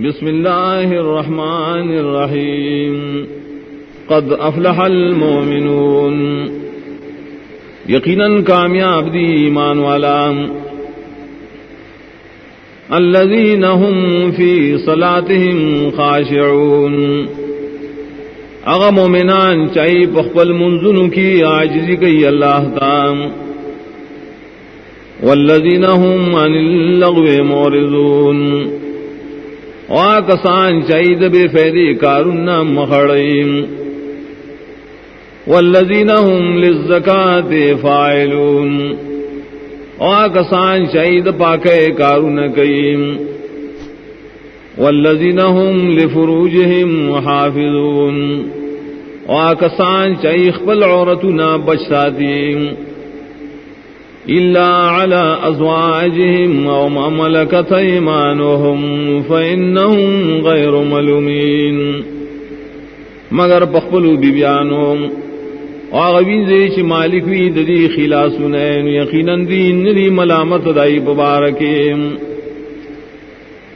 بسم الله الرحمن الرحيم. قد أفلح المؤمنون. يقينا كامياب دي إيمان والا الذين هم في صلاتهم خاشعون. اغا مومنان چاہی پخپل منزن کی عاجزی کی اللہ تعالی والذین هم عن اللغو مورزون کسان چاہید بے فیدی کارن مخڑیم والذین هم للزکاة فاعلون. کسان چاہید پاکے کارن کئیم والذین هم لفروجهم محافظون کسان چاہیخ پل عورتنا بچساتیم إلا على أزواجهم أو ما ملكت إيمانهم فإنهم غير ملومين مگر پخپلو بیبیانو آغوین زیش مالک وی ددی خلاسنین یقینا دین ندی ملامت دائی ببارکیم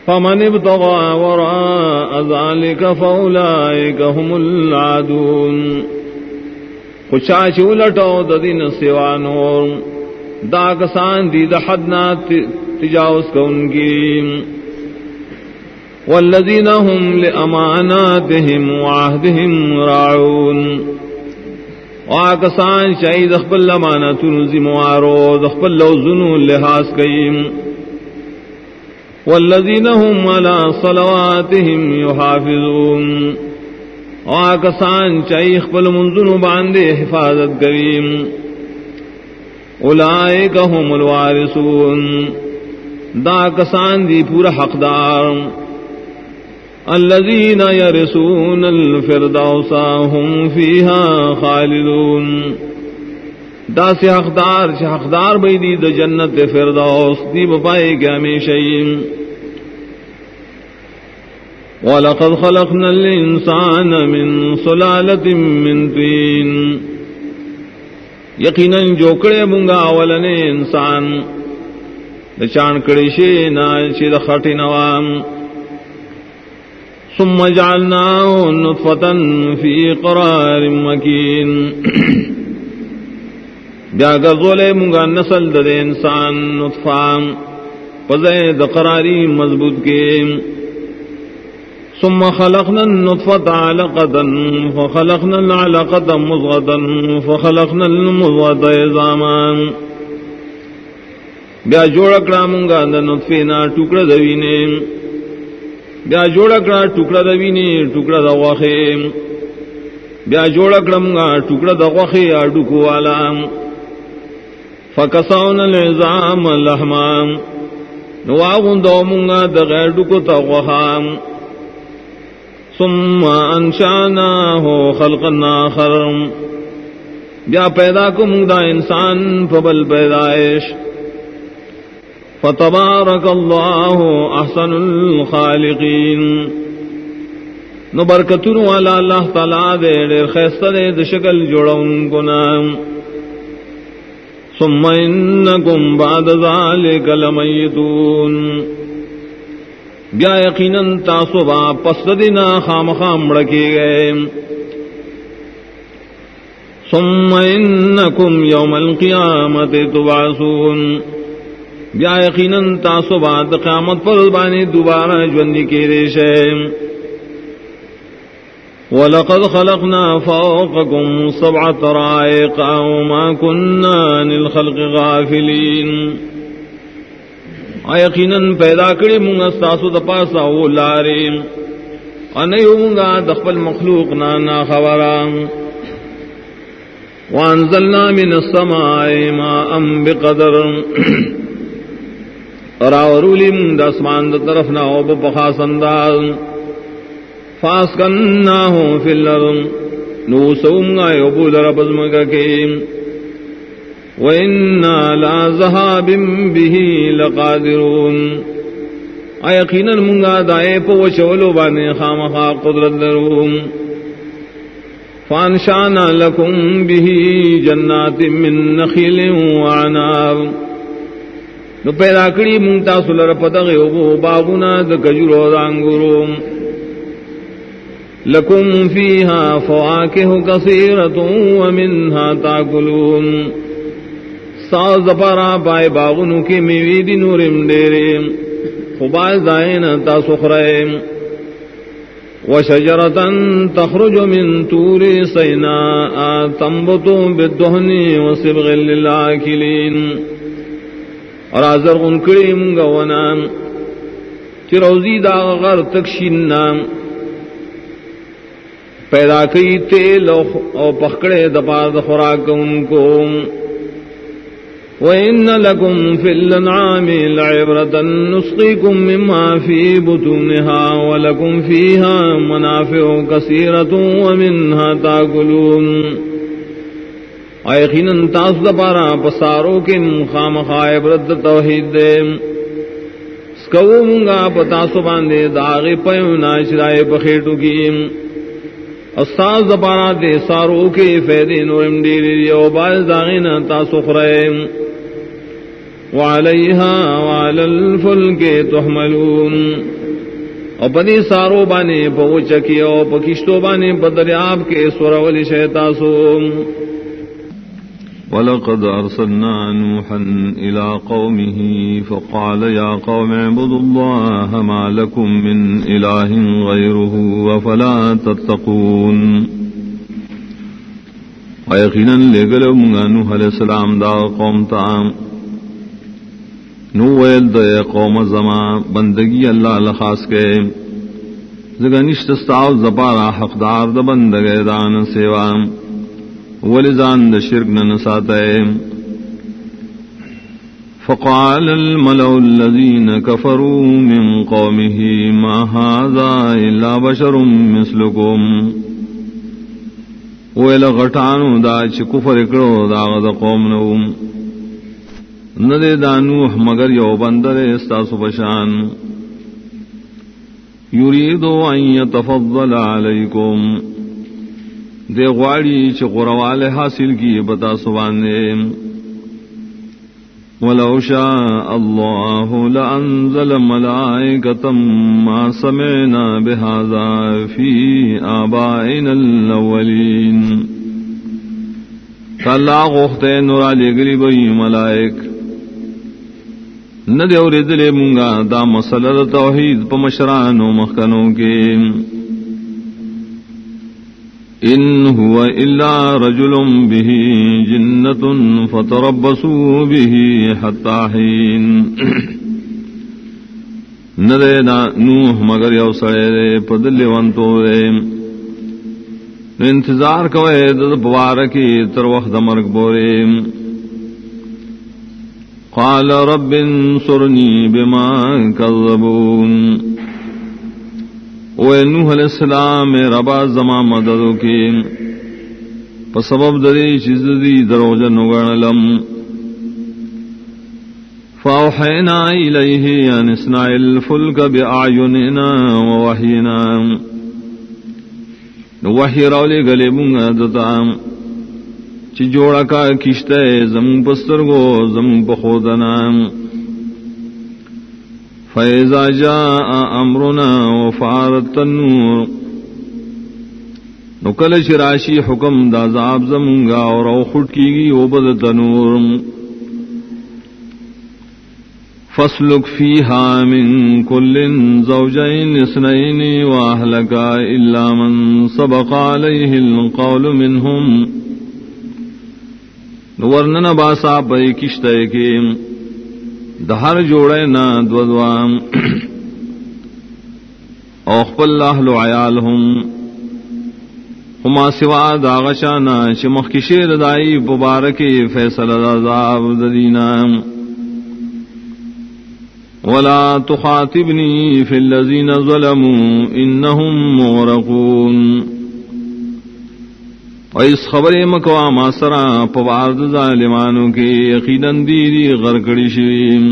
فمن ابتغى وراء ذلك فأولئك هم العادون خشاش ولٹو ددین سوانور دا کسان دی دا حدنا تجاوز کو ان کی والذین هم لأماناتهم وعهدهم راعون. وآکسان شاید اخبر لمانتون زموارو دخبر لوزنو لحاظ کئیم. والذین هم على صلواتهم يحافظون وآکسان شاید اخبر منزنو باندے حفاظت کریم اولائک هم الوارثون. دا کسان دی پورا حقدار. الذين يرثون الفردوس هم فيها خالدون. دا سے حقدار چھ حقدار بئی دی دا جنت فردوس دی بپائے گا ہمیشہ وَلَقَدْ خَلَقْنَا الْإِنسَانَ مِنْ صُلَالَةٍ مِّن طِينٍ یقیناً جوکڑے منگا اولن انسان د چان کڑی شی نا چی د نوام ثم جعلناه نطفة في قرار مكين۔ بیا گزولے منگا نسل د انسان نطفام پزے د قراری مضبوط کے ثم خلقنا النطفة علقة فخلقنا العلقة مضغة فخلقنا المضغة عظاما. بیا جوڑ کړه مونږه د نطفه نه ټوکړه د وینې بیا جوړ کړه ټوکړه د وینې ټوکړه د غوخه بیا جوړ کړه مونږه ټوکړه د غوخه اډو کوالا. فکساون العظام لحما نو واغوندو مونږه د غیر ډکو ته غوخه ثم انشاناه خلقا آخر. بیا پیدا کو مگدا انسان، فبل پیدائش. فتبارک اللہ احسن الخالقین. نو برکتون والا اللہ تعالی دے دیر خیستہ دے دے شکل جوڑا ان کو نام. ثم انکم بعد ذالک لمیتون. بیا یقیناً تاسو با پس دینا خام خام رکھے گئے ثم انکم یوم القیامت تبعثون. بیا یقیناً تاسو با قیامت پر بانی دوبارہ جوندی کے ریشے وَلَقَدْ خَلَقْنَا فَوْقَكُمْ سَبْعَ طَرَائِقَ وَمَا كُنَّا عَنِ الْخَلْقِ غَافِلِينَ. یقیناً پیدا کری مونگا ساسو دا پاسا او لاری. انیو مونگا دخپل مخلوق نانا خبرام وانزلنا من السماء ما ام بقدر راورولی مونگ دا اسمان دا طرف نا او بپخاس انداز. فاسکنناہو فی اللرم نو سومگا یو بول ربزمگا کیم وَإِنَّا لَا ذَهَابٍ بِهِ لَقَادِرُونَ ايقينا منغا دائے پو چولو بانے خامخا قدرت لروم فانشانا لكم به جنات من نخيل وعناب نو پیدا کری مونتا سلر پتغی اوبو باغونا دا کجورو دا انگورو لکم فیہا فواکہ کثیرتو ومنہا تاکلون۔ ساز پارا پائے باغنو کی میوی دی نورم ڈیرے۔ خباز دائن تا سخرائم وشجرة تخرج من طور سيناء تنبت بالدهن وصبغ للآكلين اور آزر غنکڑی منگا ونام چی روزی دا غر تکشین نام پیدا کئی تیل او پخکڑے دپار دا خوراک ان کو۔ وَإِنَّ لَكُمْ فِي الْأَنْعَامِ لَعِبْرَةً نُسْقِيكُم مِّمَّا فِي بُطُونِهَا وَلَكُمْ فِيهَا مَنَافِعُ كَثِيرَةٌ وَمِنْهَا تَأْكُلُونَ۔ یقیناً تاس دپارا پسارو خام خائب رد توحید دے۔ سکو منگا پتاسو باندے داغی پخیٹو کی۔ استاز دپارا دے سارو کے فیدے نورم ڈیری او باز داغین تاسو خرائم وعلیہا وعلی الفلک تحملون. او پدی سارو بانے پوچکی او پکشتو بانے پدریاب کے سورولی شیطاسو ولقد أرسلنا نوحا إلى قومه فقال يا قوم اعبدوا الله ما لكم من إله غيره وفلا تتقون. ويقينا لقلوا من نوح عليه السلام دا قوم تام نو ویل دا قوم زمان، بندگی اللہ لخاص کے۔ زگنشت استعاو زبارا حقدار دا بندگی دان سیوام ولزان د شرک نہ ساتئے فقال الملأ الذين كفروا من قومه، ما هذا إلا بشر مثلكم۔ ویل غټانو دا چې کفر کړو دا د قوم نو۔ نه دې دانو مگر یو بندر استاسو بشان يريد ان يتفضل عليكم دے غواڑی چ غروال حاصل کی بتا سوانے ولو شاء الله لانزل ملائكه ما سمعنا بهذا في ابائنا الاولين کلا غوخته نور علی گلی بئی ملائک. نہ دے اور دلے مونگا. دا مسئلہ توحید پا پمشرانو مخکنوں کے. إن هو إلا رجل به جنة فتربصوا به حتى حين ندے نوح مگر یو سڑے دے پدل ونتو دے. انتظار کوئے، دد بوارکی تر وقت مرگ بورے. قال رب انصرني بما كذبون. نوح علیہ السلام ربا زما مدد کی سبب دری چیز دی دروجن گڑلم فاوحینا الیہ ان اسنع الفلک بأعیننا ووحینا. وحی رولی گلی مونگا دتا. چی جوڑا کا کشتے زمون پسترگو زمون پخودنام فیضا جا امرنا وفارت النور. نکل شراشی حکم دا زاب زمونگا اور او خٹ کی گی او بد تنور فسلک فیها من کل زوجین اسنین واہلکا الا من سبق علیہ القول منہم نورنن باسا پئی کشتے کے دہر جوڑے نہ دودوام اوخ اللہ لو عیال ہم ہما سوا داغشانا چمخ کی شیر دائی فیصل عذاب ددینا ولا تخاطبني في الذين ظلموا إنهم مغرقون. اس خبر مکوا ماسرا پوارد ظالمانوں کے یقیناً دیری غرکڑی شیم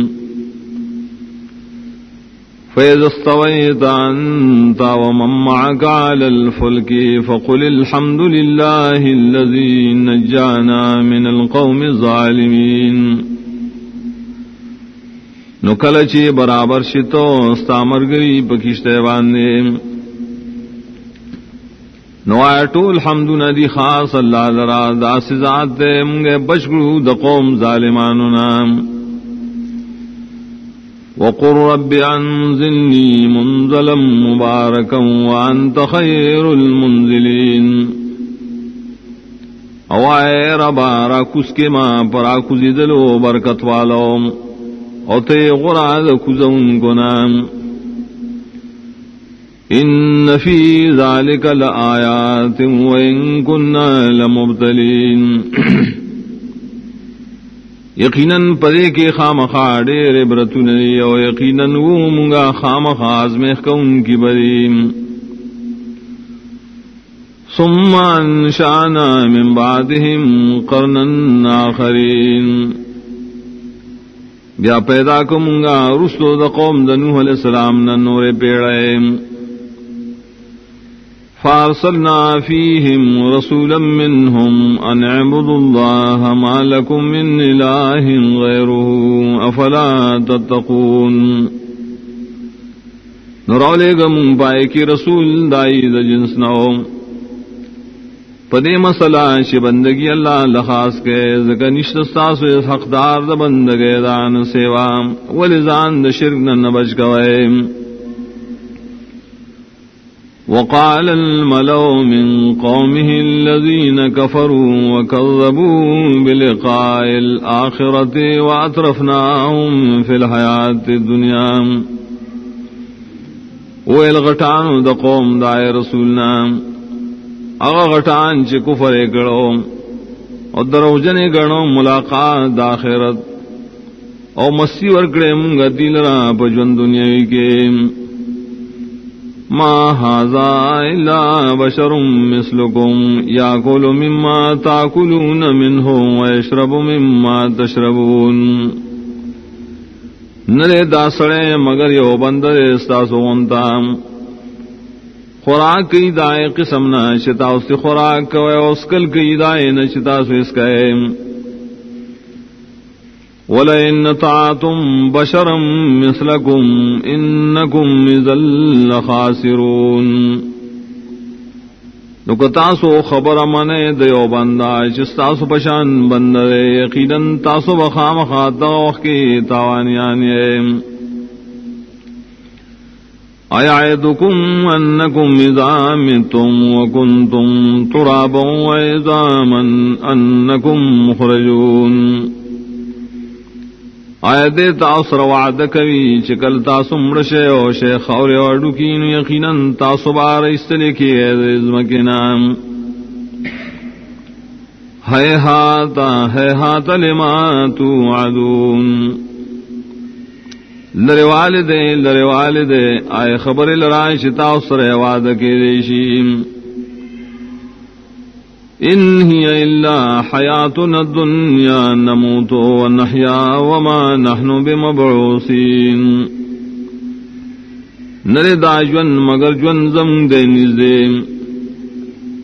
فیض استویت انت ومن معك على الفلك فقل الحمد لله الذي نجانا من القوم الظالمين نو چی برابر شتو استامر گری پکشتے باندے۔ نو آیا ٹول حمد ندی خاص اللہ لرا دا سزاد دے منگے بشگرو دا قوم ظالمانو وقر رب انزلني منزلا مباركا وانت خير المنزلين اوائے ربا راکس کے ماں پر آکوزی دلو برکت والو. او تے غراد کزون کو نام ان فی ذالک لآیات وإن كنا لمبتلین یقیناً پدے کے خام خا ڈیر برتن او یقیناً وہ منگا خام خاص میں کون کی بریم۔ ثم انشانا من بعدهم قرنا آخرین بیا پیدا کو منگا رسلو دا قوم دا نوح علیہ السلام نا نور پیڑے فارسلنا فيهم رسولا منهم أن اعبدوا الله ما لكم من إله غيره أفلا تتقون. نرولے گا پائے کی رسول دائی دا جنس نو پدے مسئلہ چی بندگی اللہ لخاص کے، زکا نشت ستاسو حقدار دا بندگی دان سیوا ولزان دا شرک نبج کوئے وقال الملو من قومه الذين كفروا وكذبوا بلقاء الآخرة وأطرفناهم في الحياة الدنيا. ویل غٹان دا قوم دائے رسولنا، اغا غٹان چی کفر گڑو، اور دروجن گڑو ملاقات داخرت او مسی ورکڑے منگا دل را پجون دنیاوی کے۔ ما هذا إلا بشر مثلكم يأكل مما تأكلون منه ويشرب مما تشربون نرے داسڑے مگر یو بندر استاسو ونتا خوراک کی دائے قسم نہ شتا اس کی خوراک کوئے اسکل کی دائے نہ شتا سو اس ولئن طاعتم بشرا مثلكم انكم ذل خاسرون نو تاسو خبر منے دیو بندہ جس تاسو پشان بندے یقینا تاسو بخام خاطا کی تاوانیان ایعدکم انکم اذا متم وکنتم ترابا وعظاما انکم مخرجون۔ آیا دے تاثر وعد کوي چې کل تاسو مړ شئ او شیخ اور اډو کین یقینا تاسو بار استلې کې زمکنا ہے ہات ہے ہات لما توعدون۔ لری والدے لری والدے، آئے خبر لرائے شتا سر وعد کے ریشیم ان هي الا حياتنا الدنيا، نموت ونحيا وما نحن بمبعوثين. نرے دا جون مگر جون زم دے نزدے۔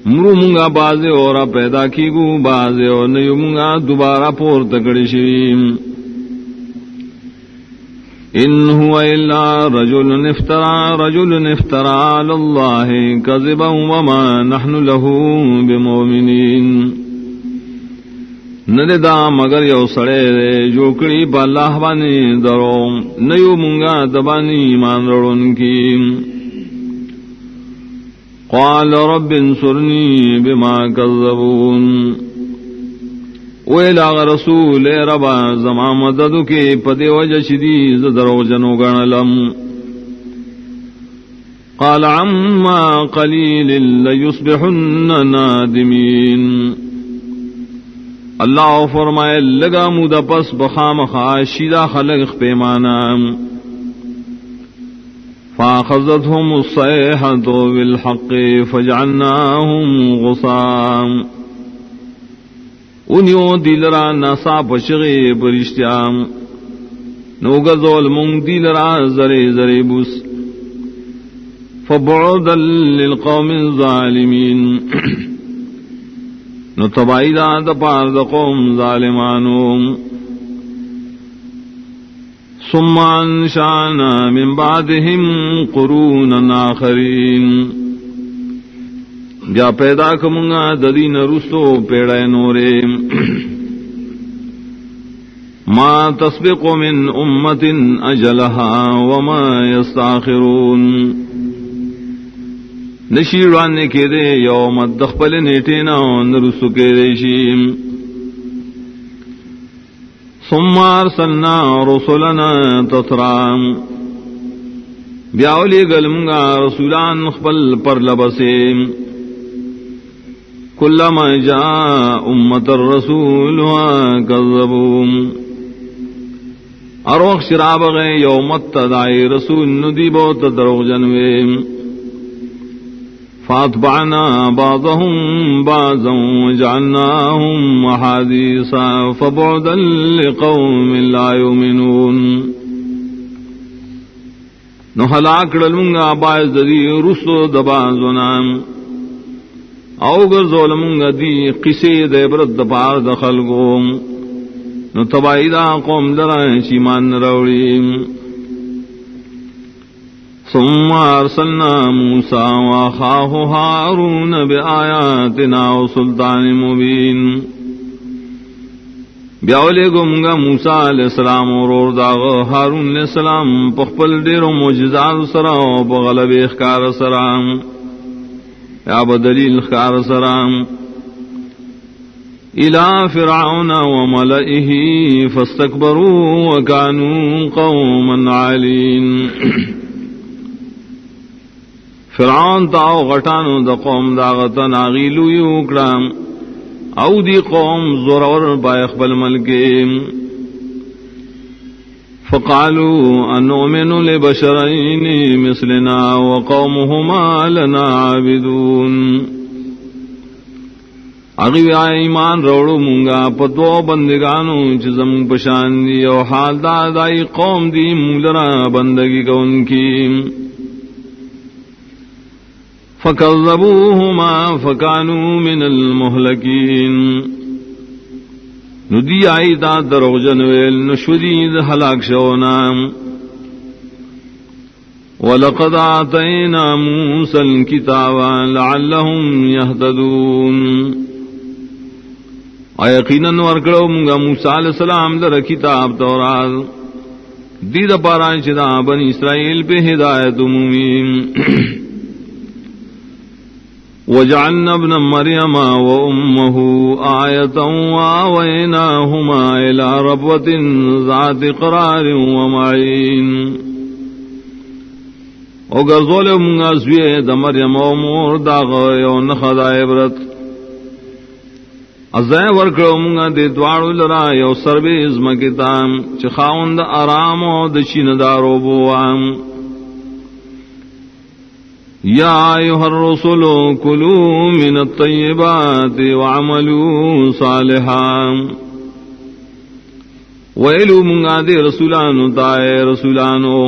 مرو منگا بازے اورا پیدا کی گو بازے اور نیو منگا دوبارہ پور تکڑی شیم ان هو الا رجل افترى رجل افترى على الله كذبا وما نحن له بمؤمنين. ندا مگر یو سڑے دے جو کڑی با اللہ بانی درو نیو منگا دبانی ایمان رڑن کی. قال رب انصرنی بما كذبون ویلا رسول ربا زما مدد کے پدے وجہ شدی زدرو جنو گنلم قال، عما قلیل لیصبحن نادمین. اللہ فرمائے، لگا مودا پس بخام خاشیدہ خلق پیمانا. فاخذتهم الصيحة بالحق، فجعلناهم غصام. انیو دلرا ناسا پشغی برشتیام نوگا زول دلرا زرے زرے بس فبعودا للقوم الظالمین. نو تبائی دا دا پار دا قوم ظالمانو. ثم انشانا من بعدهم قرونا آخرين بیا پیدا کمگا ددین رسو پیڑے نورے۔ ما تسبق من امت اجلها وما يستاخرون نشیروان کے دے یوم دخپل نیٹینا نرسو کے ریشیم ثم ارسلنا رسلنا تترام بیاولی گلمگا رسولان خپل پر لبسیم كلما جاء أمة الرسول وكذبوم اروخ شراب غي يوم التدعي رسول نديبو تدرغ جنويم. فاتبعنا بعضهم بعضا وجعلناهم محاديثا فبعدا لقوم لا يؤمنون. نحلاك للمنغا باعز ذي رسو دبازنام او گر ظلمنگ دی قصے دے برد پار دخل گوم نو تبائی دا قوم درائیں چیمان روڑی. ثم ارسلنا موسى واخاه هارون بآياتنا وسلطان مبين بیاولے گمگا موسا علیہ السلام اور اور داغ ہارون علیہ السلام پخپل ڈیر و موجزات سرا و بغلب اخکار سرام یا بدلیل خار سرام. الى فرعون وملئه فاستكبروا وكانوا قوما عالين فرعون تاو غٹانو دا قوم دا غتن آغیلو یوکرام او دی قوم زورور با اخبل ملکیم فقالوا أنؤمن لبشرين مثلنا وقومهما لنا عابدون. اغیو آئے ایمان روڑو مونگا، پتو بندگانو چزم پشان دی، او حال دادائی قوم دی مولرا بندگی کو ان کی. فکذبوهما فکانو من المحلکین ندی آئی دا دروغ جنویل نشدید حلاک شونا ولقد آتینا موسى الكتاب لعلهم يهتدون ایقینا ورکڑو منگا موسیٰ علیہ السلام در کتاب تورات. دید پاران چدا بنی اسرائیل پہ ہدایت مومین وجعلنا ابن مريم وأمه آية وآويناهما إلى ربوة ذات قرار ومعين. وغرزول من أزوية دا مريم ومور داغ يون خدا عبرت. ازای ورکړو مونږه د دواړو لرا یو سربې ازمکتام چې خاوند آرام او د چیندارو بوام. يا أيها الرسل كلوا من الطيبات وعملوا صالحا. ویلو منگا دے رسولانو تائے رسولانو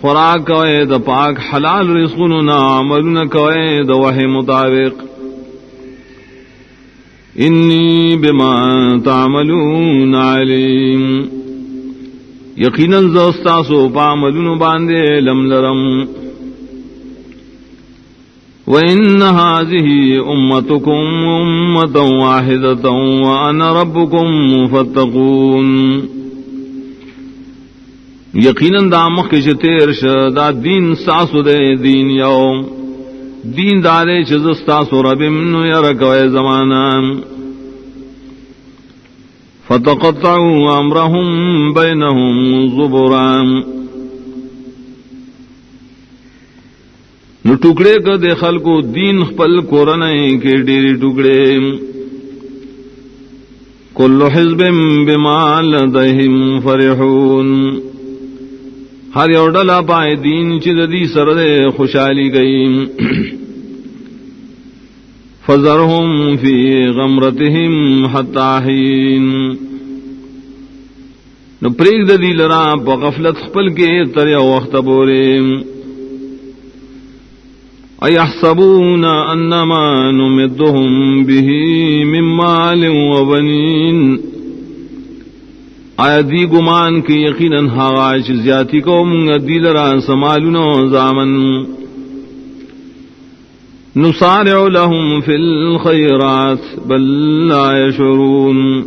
خوراک کوئے دا پاک حلال رزقنو عملنا کوئے دا وحی مطابق. انی بما تعملون علیم. یقینا زستاسو پا عملونو باندے لم لرم. وإن هذه أمتكم أمة واحدة وأنا ربكم فاتقون یقینا دا مخ کے تیر ش دا دین ساسو دے دین یوم۔ دین دارے چز ساسو ربم نو یرکوے زمانا فتقطعوا امرهم بينهم زبرا۔ نو ٹکڑے کا دے خل کو دین خپل کورن کے ڈیری ٹکڑے۔ کل حزب بما لدہم فرحون۔ ہر یو ڈلا پائے دین چدی سرد خوشحالی گئی۔ فذرهم فی غمرتهم حتی حین۔ نو پریگ دی لرا پا غفلت خپل کے تریا وقت بوریم أيحسبون أنما نمدهم به من مال وبنين؟ آیا دی گمان کی یقیناً ہاغاش زیادی کو منگا دی لرا سمالنا زامن؟ نسارع لهم في الخيرات، بل لا يشعرون.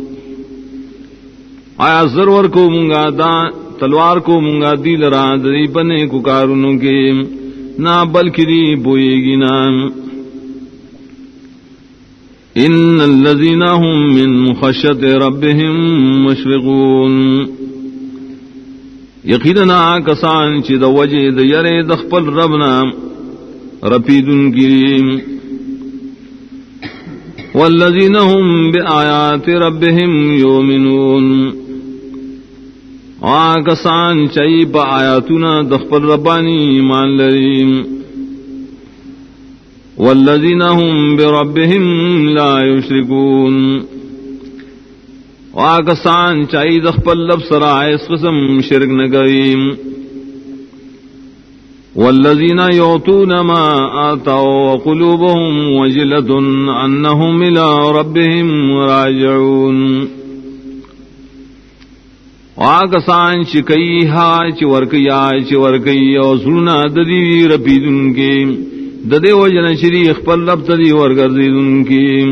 آیا ضرور کو منگا دا، تلوار کو منگا دی لرا دری بنے کو کارونوں کے نہ بلکہ دی بوئے گی نام ان الذين هم من خشيه ربهم مشفقون۔ یقینا کسان چې د وجه د یری د خپل ربنا رپیدن کی۔ والذین هم بآیات ربهم یؤمنون۔ آکسان چئی با آیاتنا د خپل ربانی ایمان لریم. والذين هم بربهم لا يشركون واکسان چاہی دخپل لب سرائے اس قسم شرک نگریم والذین یعطون ما آتوا وقلوبهم وجلد انہم الى ربهم راجعون. واکسان چکئی ہا چورکیا چورکئی او سلنا ددی رپیدن کے ددے و جن شری اخبر لب تدی اور گردی ان کی۔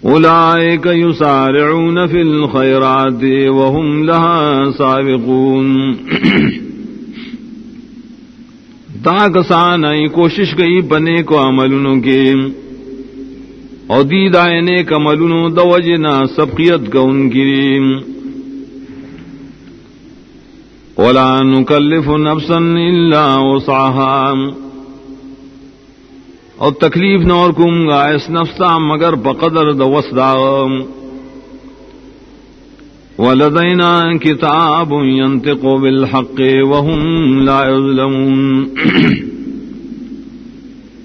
اولئک یسارعون فی الخیرات وهم لها سابقون۔ تا کسان ای کوشش گئی بنے کو عملوں کے اور دید آئے نیک عملوں دو جنا سبقیت کا ان کی ولا نكلف نفسا الا وسعها. او تکلیف نور کم گا اس نفسا مگر بقدر د وسدا ولدينا كتاب ينطق بالحق وهم لا يظلمون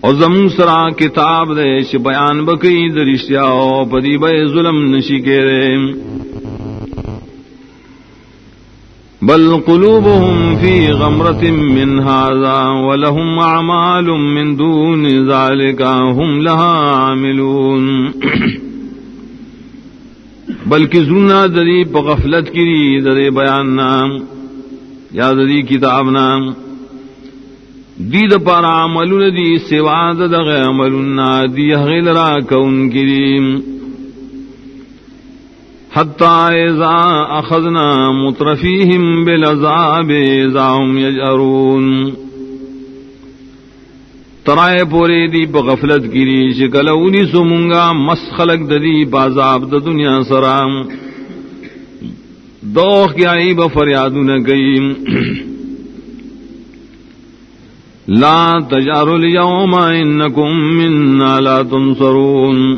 او زمون سرا کتاب دے چ بیان بکی درشیا او پدی بے ظلم نشی کے رے بل قلوبهم في غمرة من هذا ولهم أعمال من دون ذلك هم لها عاملون۔ بلکہ زلنا دری بغفلت کی دری بیان نام، یا دری کتاب نام۔ دید پارا عمل دی، سوا دغ عمل دی غیر را کون کریم حتى إذا أخذنا مترفيهم بالعذاب إذا هم يجأرون ترائے پورے دی بغفلت گری شکل اونی سمنگا مس خلق ددی بازاب د دنیا سرام دوخ کیا ای بفریاد نہ گئی لا تجاروا اليوم انکم منا لا تنصرون.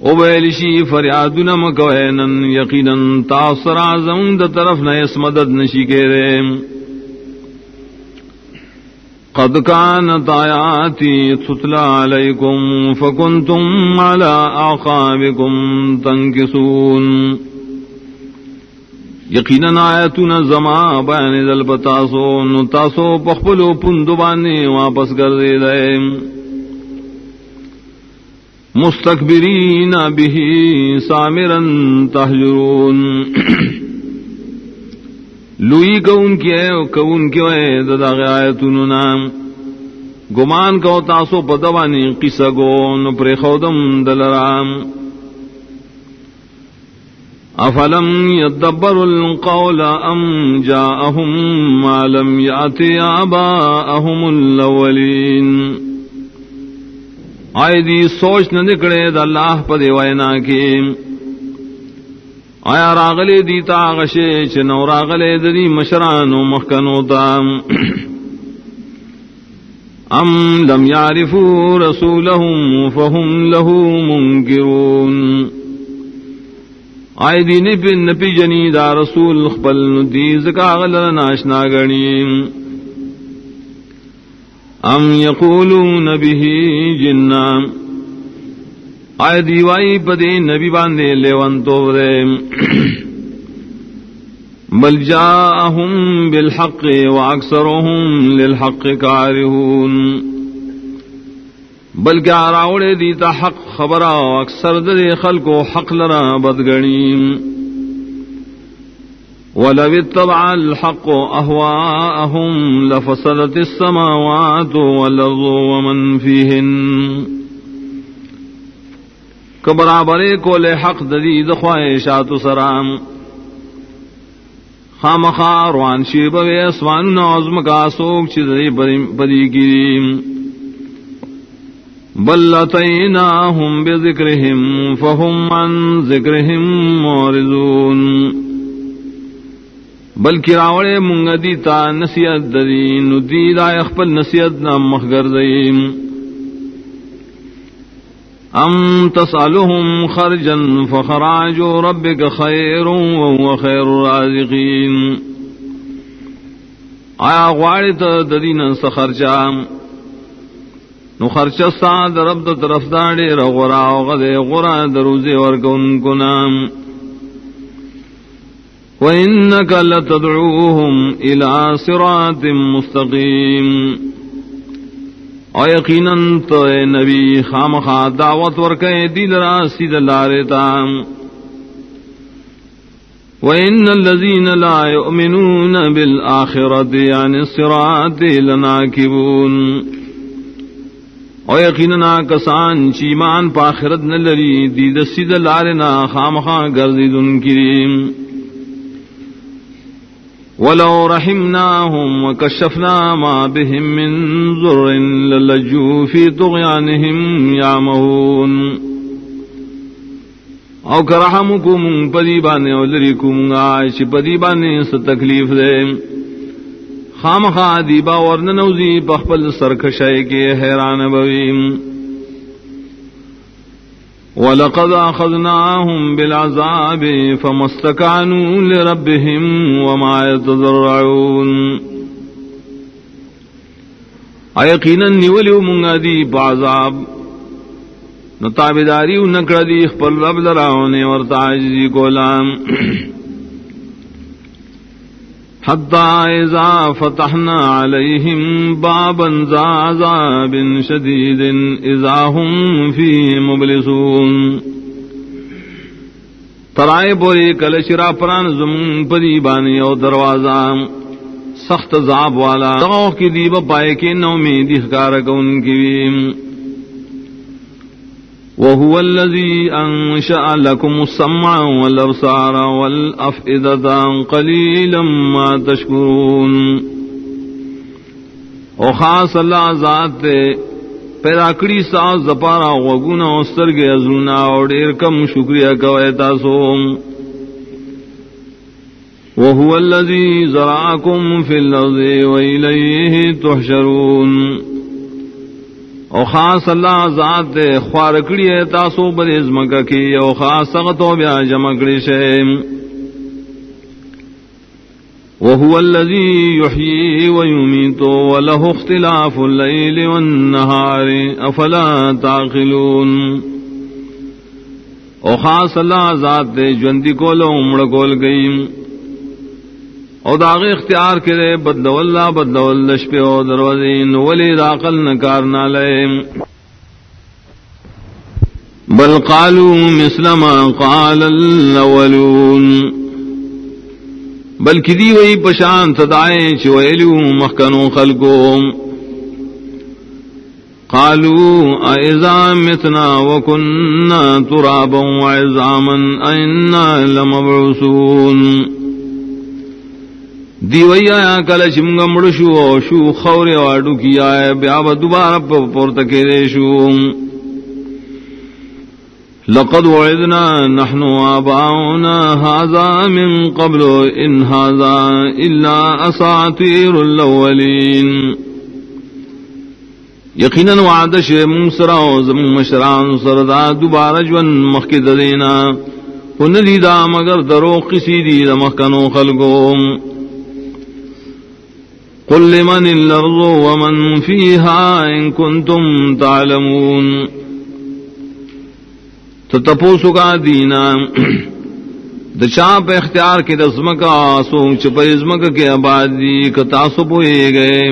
او بیلشی فریاد نم کوینن یقینا تاثر اعظم د طرف نہ اس مدد نشی کے رے قد كانت آياتي تتلى عليكم فكنتم على أعقابكم تنكسون یقینا آیتنا زما بیان دل بتاسو نو تاسو پخپلو پندبانے واپس کر دے دے مستقبرین به سامرا تحجرون. لوئی کون کی ہے کون کی ہے ددا آیتون نام گمان کو تاسو پدوانی قصہ گو، نو پر خودم دلرام. افلم يدبر القول ام جاءهم ما لم يأتي آباءهم الاولين آئے دی سوچ نہ نکڑے، دا اللہ پا دے وینا کی۔ آیا راغلے دی تا غشے چنو راغلے دی مشران و مخکنو تا ام لم یعرفو رسولهم فهم له منکرون آئے دی نپی نپی جنی دا رسول خپل ندیز کا غلر ناشنا گنیم ام یقولون به جنہ آئے دیوائی پدی نبی باندے لیون تو دے بل جاءہم بالحق واکثرہم للحق کارہون. بلکہ آراوڑے دیتا حق خبرا اکثر دے خلق و حق لرا بدگنی۔ ولو اتبع الحق أهواءهم لفصلت السماوات والأرض ومن فيهن۔ کبرابرے کو لے حق ددید خواہشات سرام۔ خام خار وان شیب وے اسوان کا سوک چدری پری کی بل لطیناہم بذکرہم فہم عن ذکرہم مورزون بلکہ راوڑے منگ دیتا نصیحت ددین ندید آئے اخپل نصیحت نام مخگر دیم ام تسألهم خرجا فخراج ربك خير وهو خير الرازقين آیا غواړی ته د دین سخرچا نو خرچا ساد رب د طرف دا ډېر غورا او غده غورا دروزه ورکون کو نام وانك لتدعوهم الى صراط مستقيم او یقینا تو نبی خامخا دعوت ورکے دل را سید لارتا وَإِنَّ الَّذِينَ لَا يُؤْمِنُونَ بِالْآخِرَةِ عَنِ یعنی الصِّرَاطِ لَنَاكِبُونَ او یقینا کسان چیمان پاخرت نہ لری دید سید لارنا خامخا گردن کریم ولو رحمناهم وكشفنا ما بهم من ذر للجوا في طغيانهم يعمهون او کرحمکم پدی بانے او لریکم آئیچ پدی ستکلیف دے خام خا دیبا ورن نوزی بخبل سرکشے کے حیران بویم ولقد أخذناهم بالعذاب فما استكانوا لربهم وما يتضرعون ايقينا نولوا من ادي بعذاب نتابداری نکڑ دی رب لراونے ورتاجی کولام حتى إذا فتحنا عليهم بابا ذا عذاب شديد إذا هم فيه مبلسون. ترائے بوری کل شرا پران زمون پدی بانی او دروازہ. سخت زاب والا. کی دیب پائے کے نو میں دکھار کون کی وهو الذي أنشأ لكم السمع والأبصار والأفئدة قليلا ما تشكرون. او خاص اللہ ذات تے پیدا کری ساز زپارا وگونا استر کے ازلنا اور دیر کم شکریہ کوئے تاسو. وهو الذي زرعكم في الأرض وإليه تحشرون. او خاص اللہ ذات دے خوار کڑی ہے، تاسو بر ازمک کی، او خاص سغتو بیا جمع کڑی شے۔ وهو الذي يحيي ويميت وله اختلاف الليل والنهار افلا تعقلون۔ او خاص اللہ ذات دے جوندی کولو امڑ کول گئیم۔ او داغ اختیار کرے، بدلو اللہ بدلو اللہ شپے او دروازین، ولی داقل نکار نالے. بل قالوا مثل ما قال الاولون. بلکہ دی وہی پشان تدائیں چویلو مخکنو خلقو قالوا اذا متنا وكنا ترابا وعظاما انا لمبعوثون. دیوئی آیا کل چمگ مڑ شو او شو خور واڈو کی آئے بیا دوبارہ پورت کے دے لقد وعدنا نحن آباؤنا هذا من قبل ان هذا الا اساطير الاولين یقینا وعد ش منصرا زم مشران سردا دوبارہ جون مخکد دینا ان دی دا مگر درو قسی دی مخکنو خلقوم قل لمن الأرض ومن فيها إن كنتم تعلمون. تتپوسو کا دینا دچا پہ اختیار کے دسم کا سوچ چپ ازمک کے آبادی کتاسو پوئے گئے.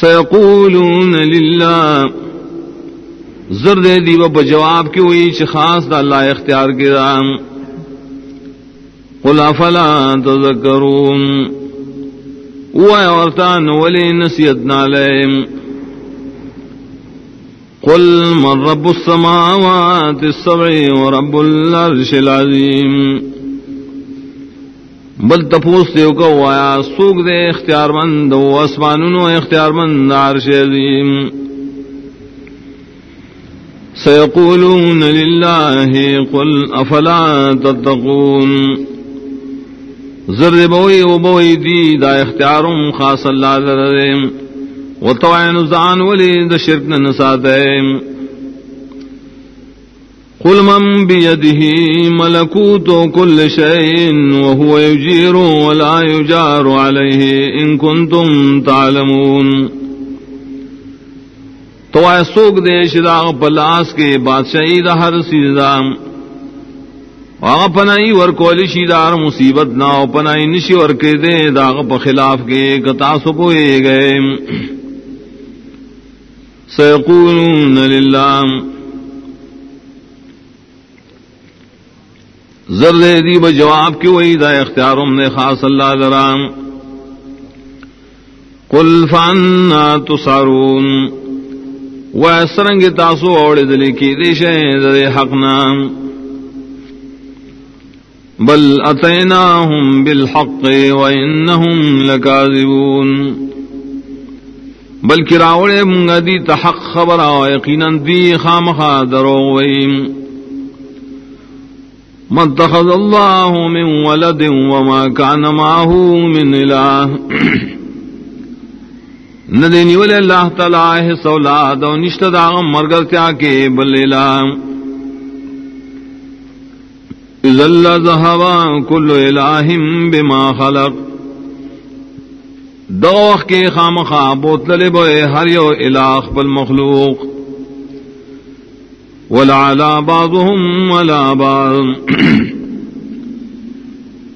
سيقولون لله زرد دیو بجواب کی ہوئی، چھ خاص دا اللہ اختیار کی رام قل افلا تذکرون. اوائے ورطان ولی نسیت نالیم. قل من رب السماوات السبع ورب العرش العظیم. بل تپوس دیو کو آیا سوک دے اختیار مند و اسمانونو اختیار مند عرش عظیم. سيقولون لله قل أفلا تتقون. زر بوئی و بوئی دی دا اختیارم خاص اللہ لرم و توعین زعان ولی دا شرکن نساتیم قل من بيده ملكوت كل شيء وهو يجير ولا يجار عليه إن كنتم تعلمون۔ تو اے سوک دے شدا پلاس کے بادشاہی دا ہر سیزا آغا پنائی ور کولی شیدار مصیبت نہ پنائی نشی ور کے دے داغ خلاف کے کتا سپوئے گئے۔ سیقولون للہ۔ زر دی بجواب کی وہی دا اختیارم نے خاص اللہ درام قل فانا تسارون۔ و سرنگ تاسو اور دل کی دیش در حق نام بل اتیناہم بالحق وانہم لکاذبون بلکہ راوڑے منگا دی تحق خبر آو یقینا دی خامخا دروغویم ما اتخذ اللہ من ولد وما کان معه من الہ ندینی ولی اللہ تعالی سولاد و نشت داغم مرگر تیا کے بلیلا اذا اللہ ذہبا کل الہم بما خلق. دوخ کے خام خواب بوتلے بوئے ہر یو الہ بالمخلوق ولعلا بعضهم ولا بعض.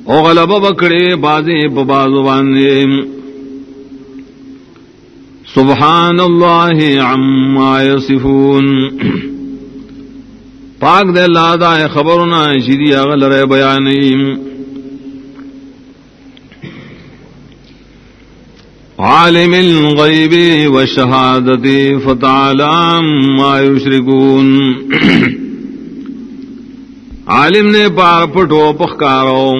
او غلب بکڑے بازے ببازو باندے. سبحان اللہ عما یصفون. پاک دے اللہ دا خبرنا شدی جی اغل رے بیانیم عالم الغیب والشہادت فتعالی ما یشرکون۔ عالم نے پار پٹو پخکارو۔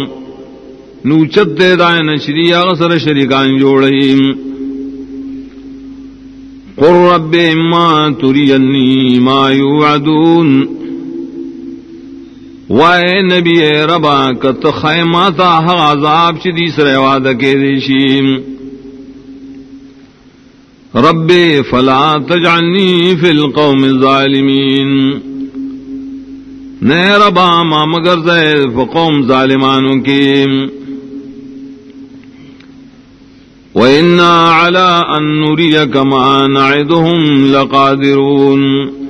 نوچت دے دائن نشری اغسر شریکان جوڑیم قل رب ما تريني ما يوعدون وائے نبی ربا کت خیماتا حق عذاب چی دیسر وعدہ کے دیشیم رب فلا تجعنی فی القوم الظالمین۔ نئے ربا ما مگر زید فقوم ظالمانوں کی۔ وَإِنَّا عَلَىٰ أَن نُّرِيَكَ مَا نَعِدُهُمْ لَقَادِرُونَ۔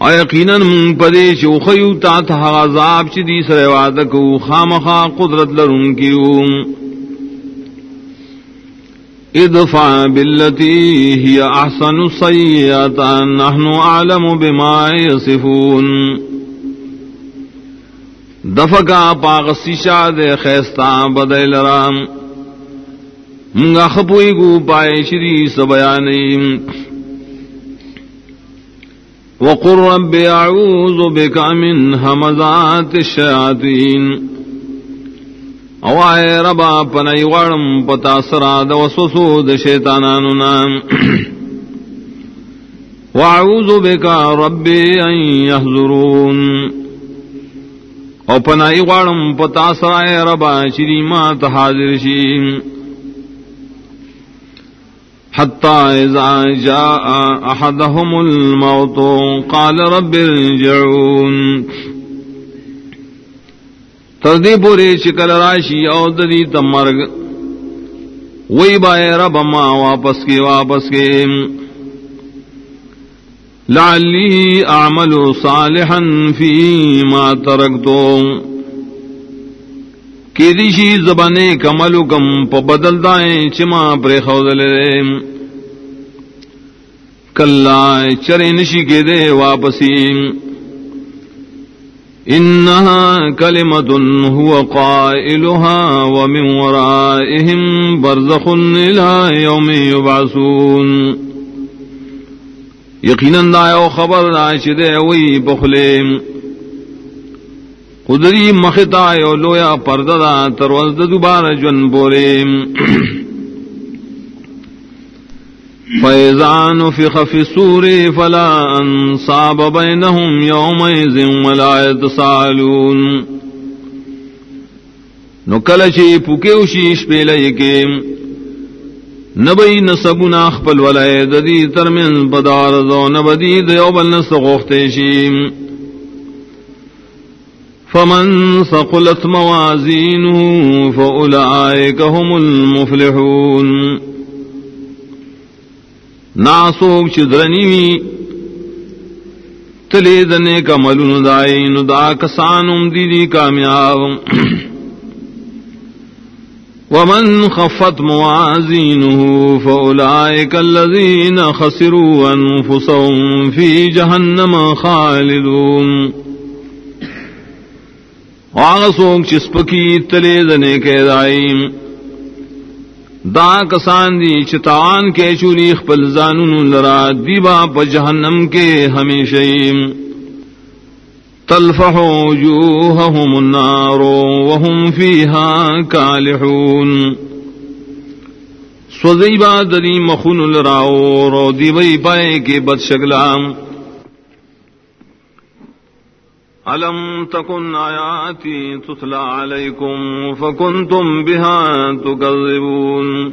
او یقیناً من پدے چو خیو تا تھا عذاب چی دی سر وعدکو خامخا قدرت لرن کیو. ادفع باللتی ہی احسن السیئتا نحن اعلم بما یصفون. دفقا پاغسی شاد خیستا بدل رام منگا خپوئی گو پائے شری سبیانی وقر رب اعوذ بك من همزات الشياطين اوائے ربا پنائی وڑم پتا سرا د وسوسو د شیطانانو نام واعوذ بك رب ان يحضرون او پنائی وڑم پتا سرا ربا شری ما تحاضر شیم حتى إذا جاء أحدهم الموت قال رب ارجعون. تردی پوری شکل راشی او ددی تمرگ وہی بائے رب ما واپس کے واپس کے لعلی اعمل صالحا فی ما ترکتو کی دیشی زبانے کملو کم پا بدل دائیں چما پر خوضل ریم کلا چرے نشی کے دے واپسی۔ انہا کلمت ہوا قائلها ومن ورائهم برزخ الى یوم یبعثون۔ یقیناً دائیو خبر دائش دے وی بخلیم قدری مختا یو لویا پرددا تروز دوبارہ جن بولے فیضان فی خفی سوری فلا انصاب بینہم یومئذ ولا يتسالون نو کلچی پوکیو شیش پیلئی کے نبئی نسبنا اخپل ولای ددی ترمن بدار نبدی دیو بل نسغوختے شیم فمن ثقلت موازينه فأولئك هم المفلحون. ناسوک چدرنیوی تلی دنے کا ملون دائی ندا کسانم دیدی کامیاب. ومن خفت موازينه فأولئك الذين خسروا أنفسهم في جهنم خالدون. سوک چسپکی تلے دنے کے دائیم دا کسان دی چتان کے چولی خپل زانون لرا دیبا پا جہنم کے ہمیشہیم تلفح وجوہہم النار وهم فیہا کالحون۔ سوزیبا دری مخون لراؤ، رو دیبئی پائے کے بد ألم تكن آياتي تتلى عليكم فكنتم بها تكذبون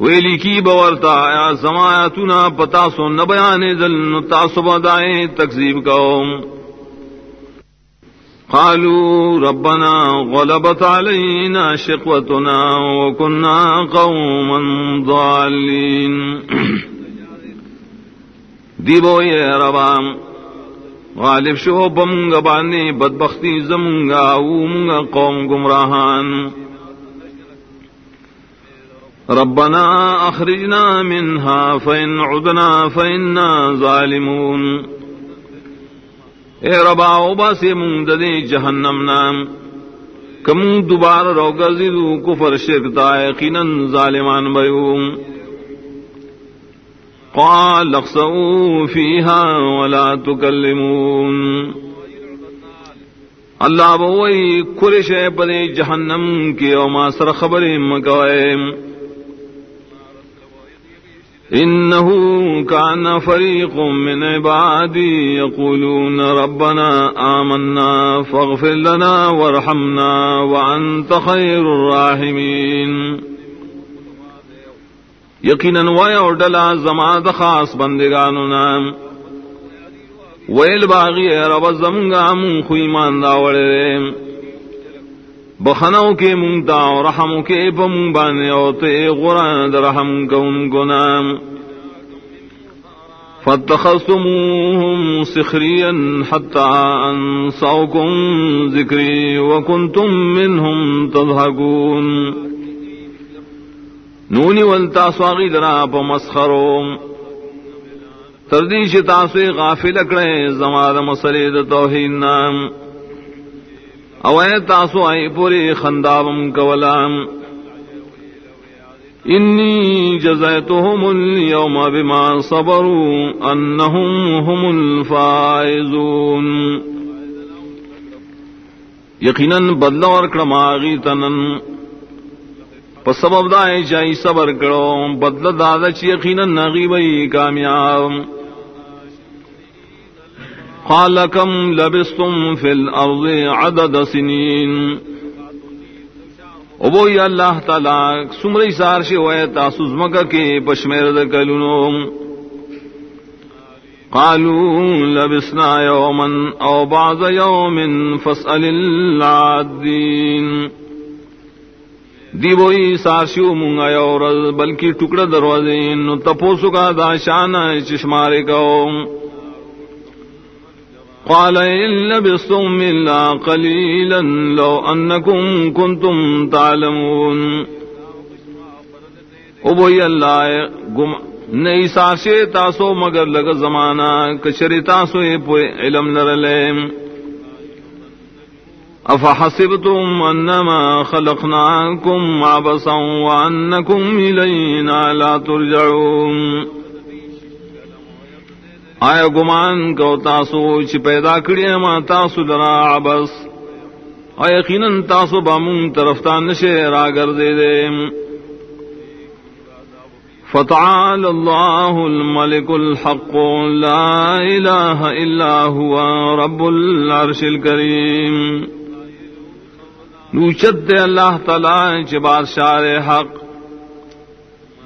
ویلی کی بورتا آیا سمایاتنا پتاسو نبیانے دل نتاسو بدائے تکذیب قوم قالوا ربنا غلبت علينا شقوتنا وكنا قوما ضالين دیبو یہ ربام غالب شو بمنگ بانے بدبختی زمنگا اومنگا قوم گمراہان۔ ربنا اخرجنا منها فإن عدنا فإنا ظالمون۔ اے ربا اوبا سے منگ دے جہنم نام۔ کم دوبارہ روگا زیدو کفر شرکتا یقینا ظالمان بیوم۔ قال اخسؤوا فيها ولا تكلمون. اللہ بوئی کل شے پدے جہنم کی او ما سر خبر مکوئے انه كان فريق من عبادي يقولون ربنا آمنا فاغفر لنا وارحمنا وانت خير الراحمين یقیناً اور ڈلا زما خاص بندگانو نام ویل باغی رب زمگا من خوی ماندا وڑے بخنو کے منگتا اور رحم کے بم بانے اوتے غران درہم کون گنام فاتخذتموهم سخريا حتى أنسوكم ذكري وكنتم منهم تضحكون نونی ولتا سواغی درا پا مسخرو. تردیش تاسوی غافل اکڑے، زمار مسلید توحید نام. اوے تاسو آئی پوری خندابم کولام. انی جزیتهم اليوم بما صبروا انہم هم الفائزون. یقینا بدلا اور کڑماغی تنن. پس سبب دائے چاہی صبر کرو، بدل دادا چی یقینا نغی بئی کامیاب۔ قال کم لبستم فی الارض عدد سنین۔ او بو اللہ تعالی سمری سارش ہوئے تاسوز مکہ کے پشمیر دکلنو قالوا لبسنا يوما او بعض يوم فاسأل العادين دی بوئی سارشیو مونگا اور بلکہ ٹکڑا دروازے نو تپوسو کا دا شان چشمارے کو۔ قال إن لبثتم إلا قليلا لو أنكم كنتم تعلمون. ابوئی اللہ، گم نئی ساسے تاسو مگر لگ زمانہ کچری تاسو پورے علم لرلے افحسبتم انما خلقناكم عبسا وانكم الينا لا ترجعون؟ آیا گمان کو تاسو چ پیدا کڑی ما تاسو درا عبس آیا یقیناً تاسو بامون طرف تا نشے را گردے دے؟ فتعال اللہ الملک الحق لا الہ الا ہوا رب العرش الكریم نوچت دے اللہ تعالی چ بادشاہ حق۔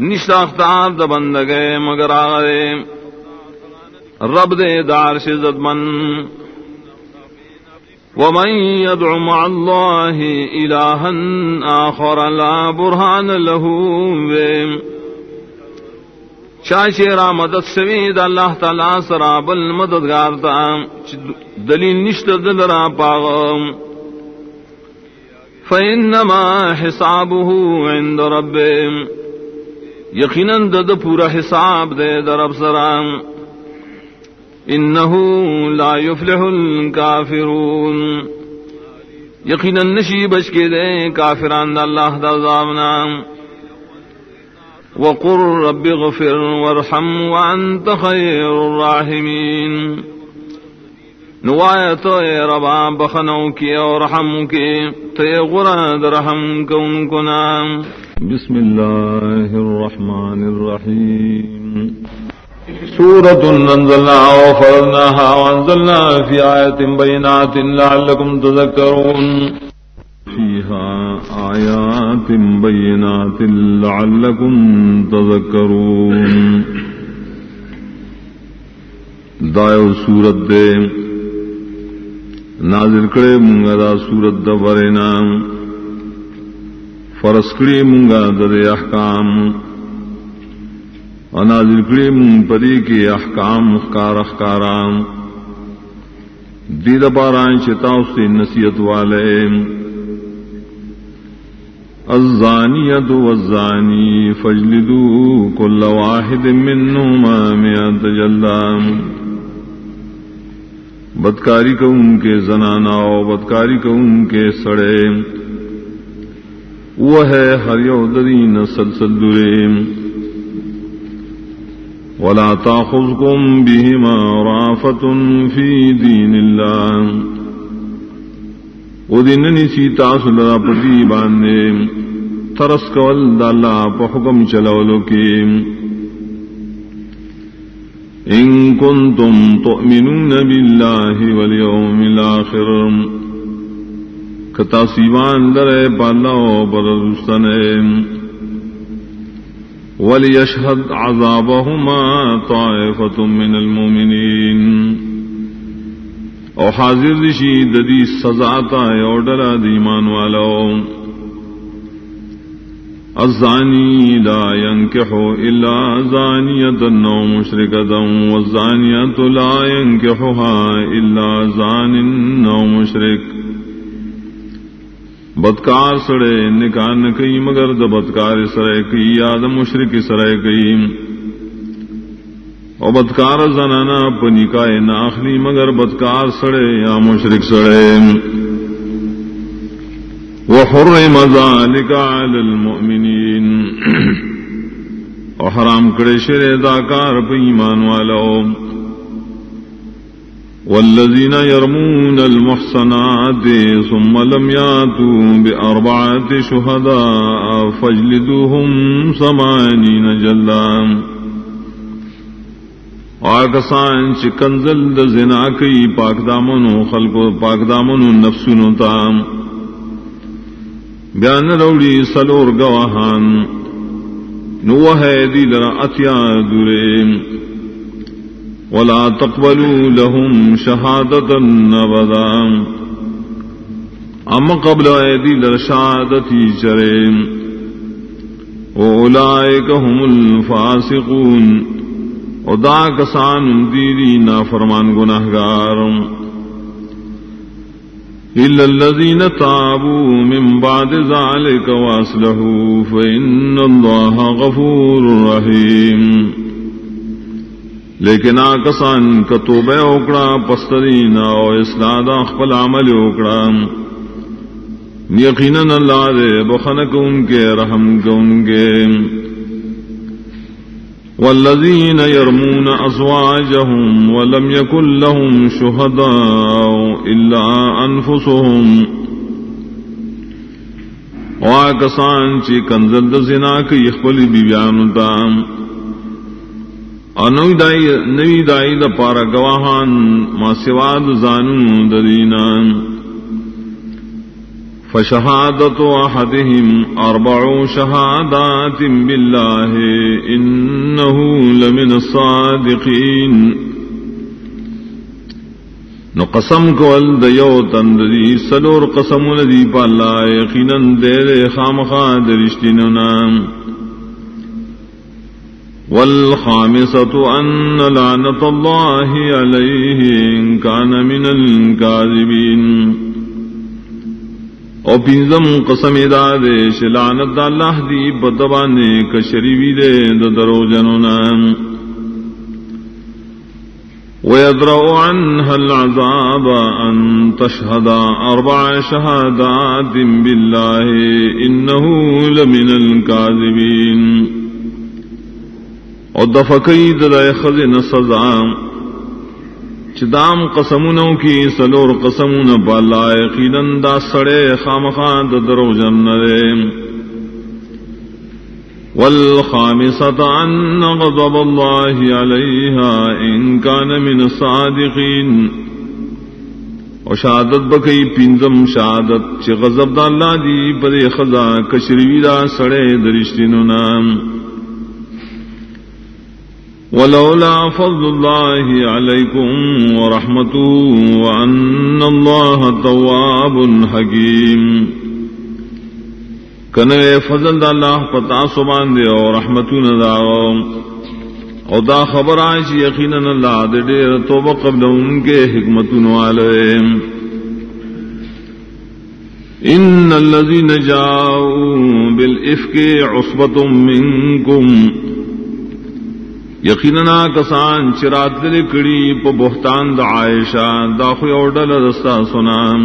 نشاختار دبندگے مگر آگے رب دے دار سے زد من ومن يدعو مع الله إلها آخر لا برهان له۔ بهم شاشرا مدد سوید اللہ تعالی سرا بل مددگار تا۔ دلیل نشت دل را پاغم۔ فإنما حسابه عند ربهم یقینا دد پورا حساب دے درب سرام انه لا يفلح الكافرون یقینا نشی بچ کے دے کافران دا اللہ دا زامنا وقر رب غفر وارحم وانت خیر الراحمین نوایت اے ربا بخنو کی اور رحم کی تے غراد رحم کون کنا۔ بسم اللہ الرحمن الرحیم۔ سورة أنزلناها وفرضناها وأنزلنا في آية بينات لعلكم تذكرون۔ فيها آيات بينات لعلكم تذكرون۔ دائو سورت دے۔ نازل کرے منگا دا سورت دا ورنا فرس کرے منگا دا احکام۔ اناظر کڑی من پری کے احکام اخکار اخکارام دید باران چتا سے نصیحت والے۔ الزانیت والزانی فجلدو کل واحد منہما میات جلدام بدکاری کو ان کے زنانا و بدکاری کو ان کے سڑے۔ وہ ہے ہر یو ددین سلسل دریم ولا تاخذكم بهما رافة في دين الله۔ ودین نسی تاس لرا پتی باندے ترس کول دا اللہ پا حکم چلولو کی ان کنتم تؤمنون باللہ والیوم الاخر کتا سیوان لرے پالا وليشهد عذابهما طائفة من المؤمنين. او حاضر دشی ددی سزاتا او ڈرا دیمان والو. الزانی لا ينكح الا زانية نو مشركة والزانية لا ينكحها الا زان نو مشرك بدکار سڑے، نکاح نہ کئی، مگر د بدکار سرے کئی یاد مشرق سرے کئی۔ اور بدکار زنانا پنی کا ناخلی، مگر بدکار سڑے یا مشرق سڑے۔ وہ حر مزا نکال المؤمنین اور حرام کڑے شرے داکار پہ ایمان والا والذين يرمون المحصنات ثم لم ياتوا بأربعة شهداء فاجلدوهم ثمانين جلدا. آکسان چی کنزل د زنا کئی پاک دامنو خلقو پاک دامنو نفسنو تام. بیان روڑی سلور گواہان نوہ دی لرا اتیا دوریم ولا تقبلوا لهم شهادة أبدا. أما قبل أيدي لشهادتي شريم وأولئك هم الفاسقون. ودا کسان دیدی نا فرمان گناہگار إلا الذين تابوا من بعد ذلك وأصلحوا فإن الله غفور رحيم. لیکن آکسان کتوبے اوکڑا پسترین او اسلاد اخپل عمل اوکڑا یقیناً اللہ دے، بخنک ان کے، رحم کو ان کے۔ والذين يرمون أزواجهم ولم يكن لهم شهداء إلا أنفسهم وآكسان چی کنزل دا زنا کی اخبلی بیبیانو دام انوی دائی نوی دائی دا پارا گواہان ما سواد زانون ددینان فشهادة أحدهم أربع شهادات بالله إنه لمن الصادقين. نو قسم کول د یو تند دی، سلور قسم ندی پالا یقینا دے دے خامخا درشتینو نام. والخامسة أن لعنة الله عليه إن كان من الكاذبين. او پینزم قسم ادا دے شلانت دا اللہ دی، بدبانے کشریوی دے دا درو جنونا. ويدرأ عنها العذاب أن تشهد أربع شهادات بالله إنه لمن الكاذبين. ودفكيد لا يخذن الصدام چدام قسمونو کی، سلور قسمون بالا یقیناً دا سڑے خامخان دا درو جنرے والخامسة أن غضب الله عليها إن كان من الصادقين. وشادت بکئی پینزم شادت چی غضب دا اللہ دی، پدے خضا کشریوی دا سڑے درشتینو نام. ولولا فضل الله عليكم ورحمته وأن الله تواب حكيم. کنوے فضل دا اللہ پتا سبان دے اور رحمتون دا او دا خبر آئیچ یقینا اللہ دے دیر توبہ قبل ان کے حکمتون والے ان الذين جاءوا بالافك عصبة منكم یقینا کسان چرات دل کڑی پ بہتان دا عائشہ، دا خو اوڈل رستا سنام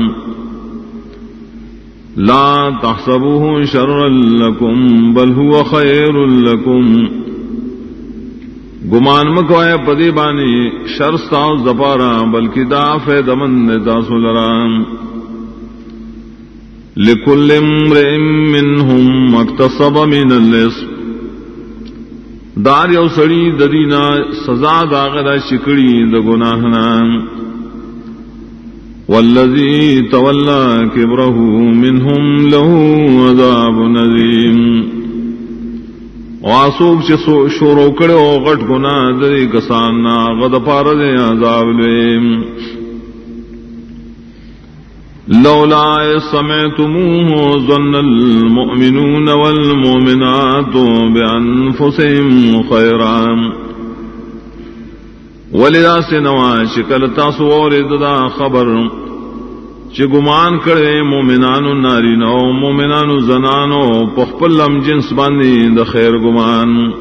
لا تحسبوه شر لكم بل هو خير لكم گمان مکوائے پدی بانی شر شرستا زپارا، بلکہ دا فید من دا سلرام لکل امرئ منهم مکتصب من الاسم۔ دار یو سڑی ددینا سزا داغدا شکڑی د گناہنا. والذی تولا کبرہ منہم له عذاب نظیم. واسوک چھ شورو کڑے غٹ گناہ دری کساننا غد پار دے عذاب لیم لولا سمعتموه ظن المؤمنون والمؤمنات بأنفسهم خيرا. ولدا سنوا شکل تاسو اور دا خبر. چ گمان کرے مومنانو نارینو مومنانو زنانو پخپل لم جنس باندې د خیر گمان.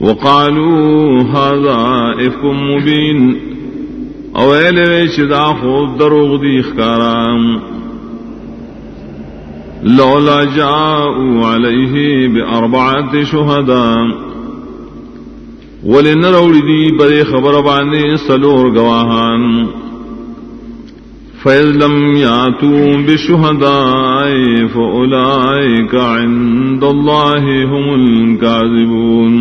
وقالوا هذا افك مبين اویل چدا خود دروغ دی اخکارام لولا جاءوا علیہ باربعات شہداء ولن روڑی دی بڑے خبر بانے سلور گواہان. فیض لم یاتوا بشہداء فأولئک عند اللہ هم الكاذبون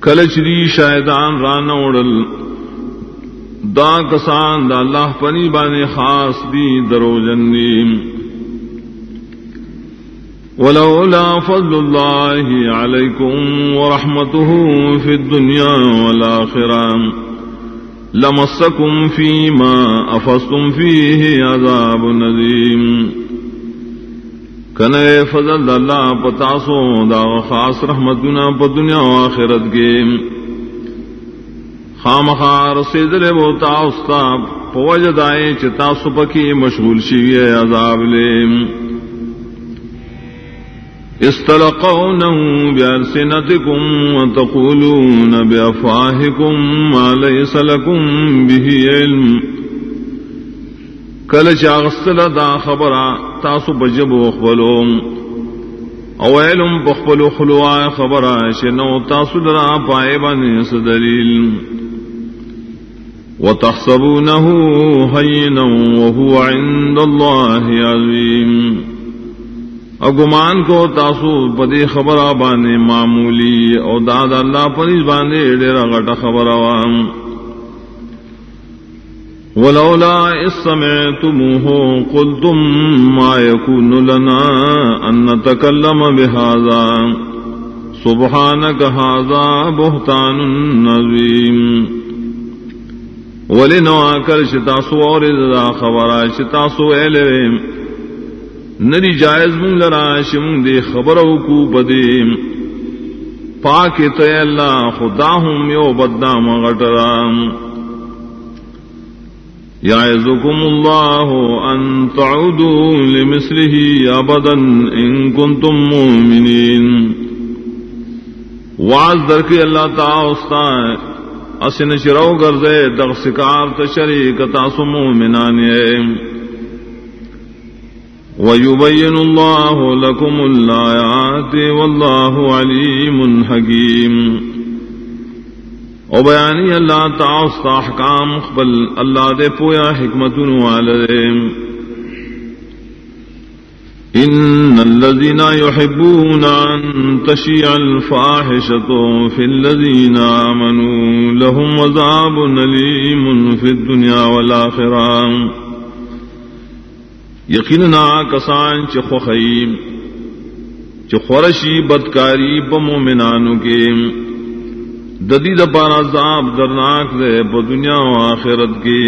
کلچ دی شایدان رانا دا کسان دا اللہ پنی بانے خاص دی درو جنیم ولولا فضل الله عليكم ورحمته في الدنيا والآخرة لمسكم فيما أفضتم فيه عذاب نذيم کنے فضل اللہ پتاسو دا خاص رحمتنا پا دنیا و آخرت کے. خام خار سے دل وہ تاستا چتا سپکی مشغول شیوی عذاب لیم استلقونه بألسنتكم وتقولون بأفواهكم ما ليس لكم به علم۔ کل چاغستل دا خبرا تاسو بجب اخبلو او علم بخبلو خلوا خبرا شنو تاسو درا پائے بانی سدلیل وتحسبونه هينا وهو عند الله عظيم. اگمان کو تاسو پدی خبر بانے معمولی او داد اللہ پریز بانے ڈیرا گٹا خبر عوام ولولا اس سمعتموه قلتم ما يكون لنا ان نتكلم بهذا. سبحانك هذا بهتان عظيم ولنوا کر شتاسو اور خبر شتاسو ایلویم نری جائز مونگ لرا شمونگ دے خبر کو بدے۔ پاک تے اللہ، خدا ہوں یو بدام غٹرام۔ یعظکم اللہ ان تعودوا لمثله ابدا ان کنتم مؤمنین واز در کے اللہ تعالی اسن شرو گردے دغ سکار تشریک تاسو مومنان ويبين الله لكم الآيات والله عليم حكيم۔ وبياني الله تعالى احكام قبل الله دے پویا حکمت والدیم إن الذين يحبون أن تشيع الفاحشة في الذين آمنوا لهم عذاب أليم في الدنيا والآخرة. یقینا کسان چخیم چخورشی بدکاری بمومنانو کے ددی دپارا زاب درناک دے ب دنیا و آخرت کے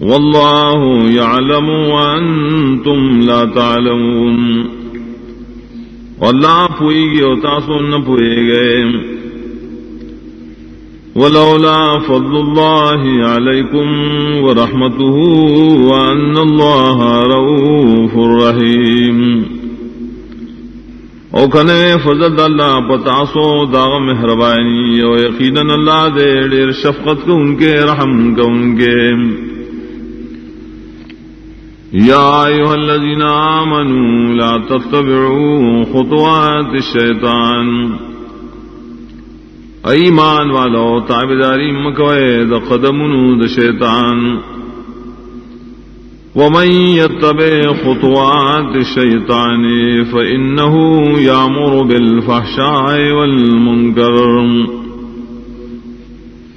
واللہ یعلم وانتم لا تعلمون واللہ پوئی گئے و تاسو نہ پوئے گئے۔ ولولا فضل الله عليكم ورحمته وأن الله رؤوف رحيم او کنے فضل اللہ پتاسو داغ مہربانی، او یقینا اللہ دے دیر شفقت کو ان کے رحم کو ان کے یا ایوہ الذین آمنوا لا تتبعوا خطوات الشیطان ایمان والو تابداری مکوئے د قدمنو د شیطان ومن يتبع خطوات الشيطان فإنه يأمر بالفحشاء والمنكر.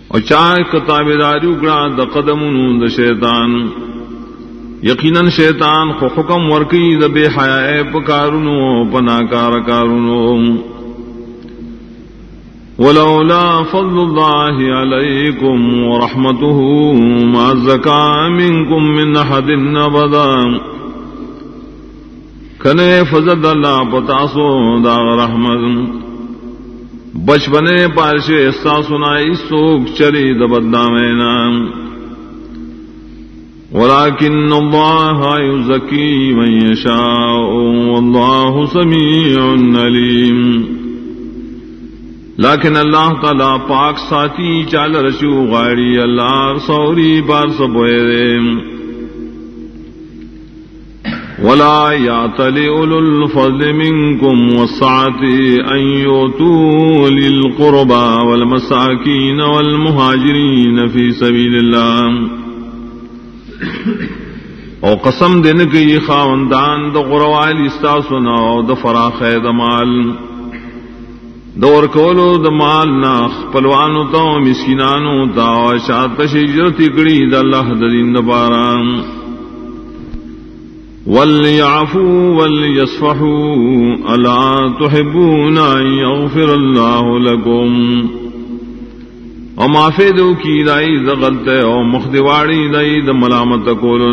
اور چاہے کتابداری اکڑا د قدمنو د شیطان. یقیناً شیطان خو حکم ورکی د بے حیا پکارونو پناکار کارونو. ولولا فضل الله عليكم ورحمته ما زكى منكم من أحد أبدا کنے فضل اللہ پتاسو دا رحمت. بچپنے پارشے استا سنائی سوک چلی دبدا مینا ولكن الله يزكي من يشاء والله سميع عليم. لیکن اللہ تعالی پاک ساتھی، چال رشو غاڑی، اللہ سوری بار سبوئے ولا يعتل أولو الفضل منكم والسعة أن يؤتوا للقربى والمساكين والمهاجرين في سبيل الله. او قسم دن کی خاوندان د غروال استاسنا او د فراخ د مال۔ دور کولو د مال ناخ پلوانو تو مسکینانو تا شات شجرت کڑی د الله د دین د باران وليعفوا وليصفحوا، الا تحبون ان يغفر الله لكم۔ وما فیدو کی دائی زغلت او مخدواڑی دائی د ملامت کولو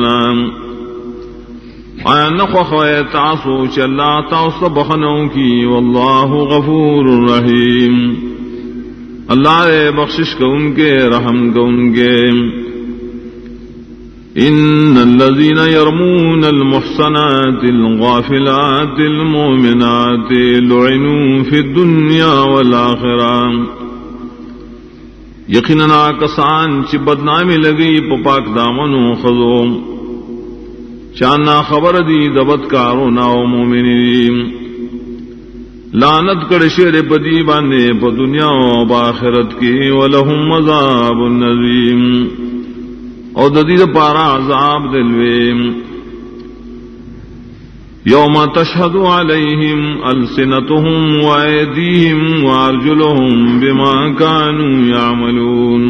آیا نخوخ تاسو چ اللہ تاؤس بخنوں کی واللہ غفور رحیم اللہ بخشش کو ان کے رحم کو ان کے إن الذين يرمون المحصنات الغافلات المؤمنات لعنوا في الدنيا والآخرة یقیننا کسان چی بدنامی لگی پاک دامنو خزوم چانا خبر دی دبت کارو ناو مومنی لانت کر شیر پدی بانے پا دنیا و باخرت کی ولہم مذاب النظیم. او ددید پارا عذاب دلویم. یوم تشہد علیہم السنتهم وائدیہم وارجلهم بما كانوا يعملون.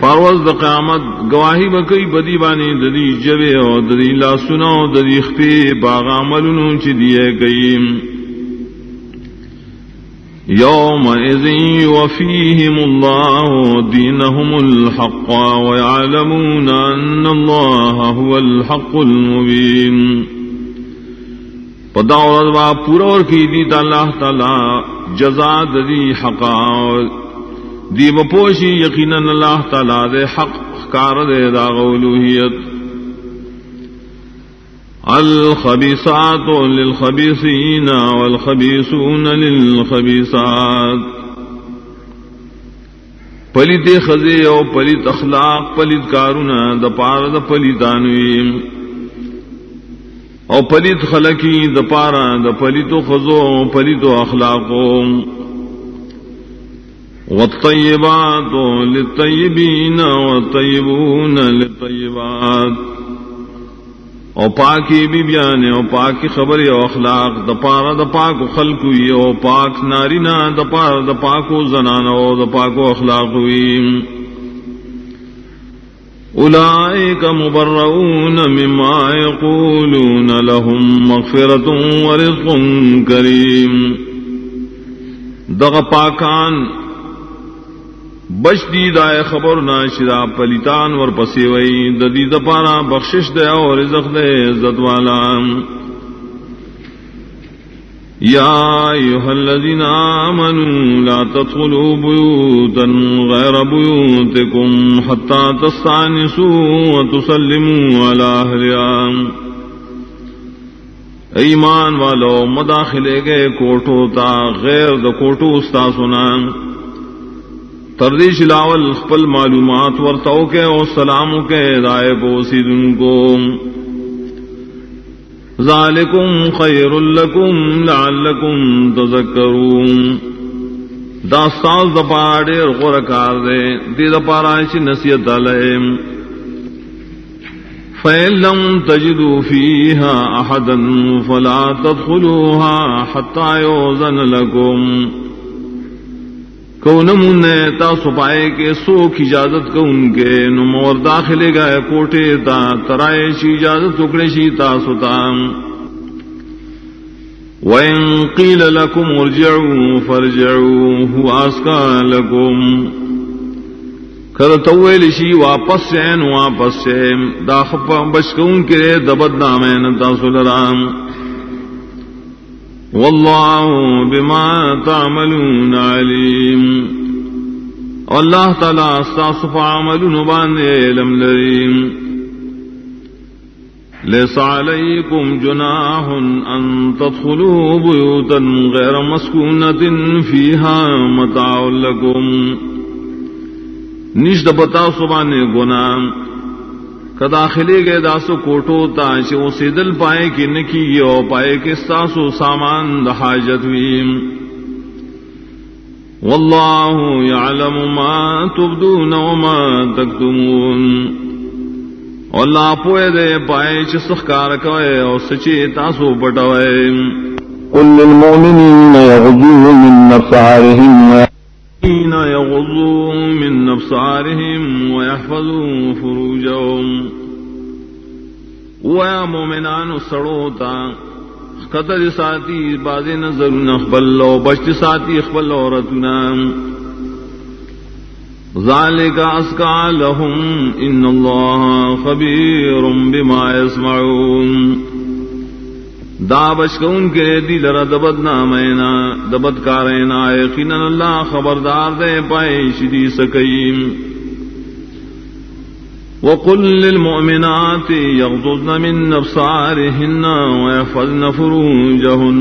پاروز د قیامت گواہی بکئی بدی بانی ددی جبے او ددی لا سنو ددی خپی باغ عملونو چی دیے گئیم. يومئذ يوفيهم الله دينهم الحق ويعلمون أن الله هو الحق المبين. پداور با پورا اور کی دیتا اللہ تعالی جزا دی حقا دی بپوشی یقینا اللہ تعالی دے حق کار دے دا غولوہیت الخبيصات للخبيصين والخبيصون للخبيصات پلیت خزے او پلیت اخلاق پلیت کارونا، د پار د پلیتانوی او پلیت خلقی د پارا د پلیتو خزو پلیتو اخلاقو. والطيبات للطيبين والطيبون للطيبات. او پاکی بی بیان او پاکی خبر او اخلاق د پارا د پاک خلق وی او پاک نارینا د پارا د پاکو زنان او د پاکو اخلاق وی اولئک مبرؤون مما یقولون لهم مغفرة ورزق کریم. دغ پاکان بچ دی دائے خبر نہ شرا پلیتان ور پسی وئی، ددی دپارا بخشش دے اور رزق دے عزت والا۔ یا ایها الذین آمنوا لا تدخلوا بیوتا غیر بیوتکم حتی تستعنسوا وتسلموا علی اہلیان ایمان والو، مداخلے گئے کوٹو تا، غیر د کوٹو استا سنان تردیش لاول خپل معلومات ورتاو کے او سلام کے رائے کو سیدن کو ذالکم خیر لکم لعلکم تذکرون. دا ساز دا پاڑے غرکار دے دی. دا پارائش نصیت علیہم. فَإِن لَّمْ تَجِدُوا فِيهَا أَحَدًا فَلَا تَدْخُلُوهَا حَتَّى يُؤْذَنَ لَكُمْ. کو نمون تا سپائے کے سوکھ اجازت کو ان کے نمور داخلے گئے کوٹے تا ترائے شی اجازت ٹکڑے شی تا۔ ستا وَإِن قِيلَ لَكُمْ ارْجِعُوا فَارْجِعُوا، هُوَ أَزْكَىٰ لَكُمْ۔ کر تویل شی واپس سین واپس سین دا خپا بشکون کے دبد نامین تا سلرام والله بما تعملون عليم والله تعالى استعصف عملون بان علم لريم ليس عليكم جناح أن تدخلوا بيوتا غير مسكونة فيها متاع لكم نشد بتا سبانے گناہ۔ کداخلے گئے داسو کوٹو تا چ وہ سیدل پائے کہ نکی او پائے کہ ساسو سامان دحاجت ویم واللہ یعلم ما تبدون وما تکتمون۔ اللہ پوئے دے پائے چ سخکار کوئے او سچے تاسو پٹوئے۔ قل للمؤمنین یغضوا من نفسارهم حين يغضوا من نفسارهم ويحفظوا فروجهم ويا مؤمنان سڑوتا قدر ساتي بعض نظر نخبل و بشت ساتي اخبل عورتنا۔ ذلك أسكى لهم إن الله خبير بما يسمعون۔ دا بشکون کے دی لرا دبد نامینا دبد کارینا یقینا اللہ خبردار دے پائے شدی سکیم. وقل للمؤمنات يغضضن من أبصارهن ويحفظن فروجهن.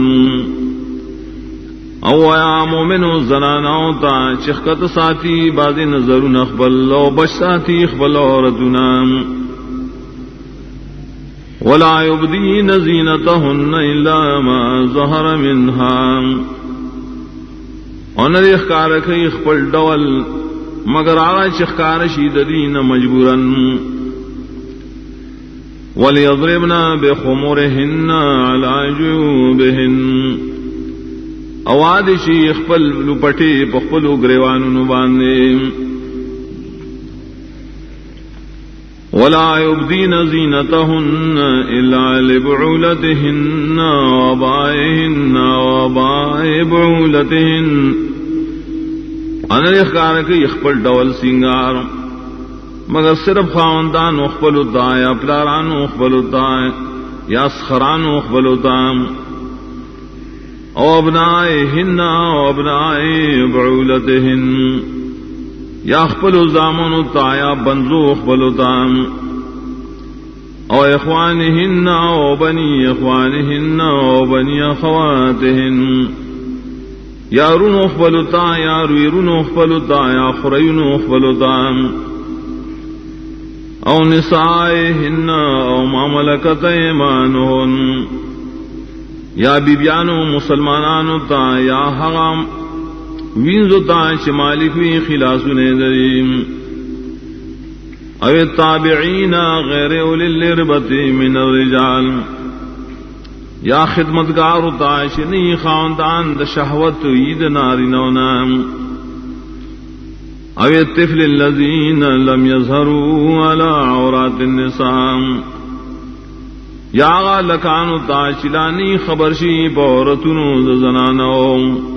او یا مومن زناناو تا چخکت ساتي بعض نظر نخبل او بش ساتي خبل عورتنا ولا يبدين زينتهن إلا ما ظهر منها. ونر اخکار کئی خپل ڈول مگر آغا چخکار شید دین مجبورا. وليضربنا بخمرهن على جيوبهن. اواد شي خپل لپټي په خپل ولا يبدين زينتهن إلا لبعولتهن وبائهن وبائ بعولتهن. ان اخکار کی اخپل ڈول سنگار. مگر صرف خاندان اخبل ہوتا ہے یا پلاران اخبل ہوتا ہے یا سخران اخبل ہوتا او ابنائے ہن او ابنائے بعولت ہن یا اخبل زامن ہوتا یا بنزو اخبل ہوتا او اخوان ہن او بنی اخوان ہن او بنی اخوات ہن یا رون اخبلتا یا رویرون اخبلتا یا خرین اخبلتا او نسائهن او ما ملکت ایمانهن یا بیبیانو مسلمانانو تا، یا حغام وینزو تا شمالک وی خلاسو نیدریم او التابعین غیر اولی الربت من الرجال. یا خدمتگار تاشنی خاندان د شہوت عید ناری نونام او الطفل الذين لم يظهروا على عورات النساء. یا لکانو تاشلانی خبرشی بورتنو زنانو.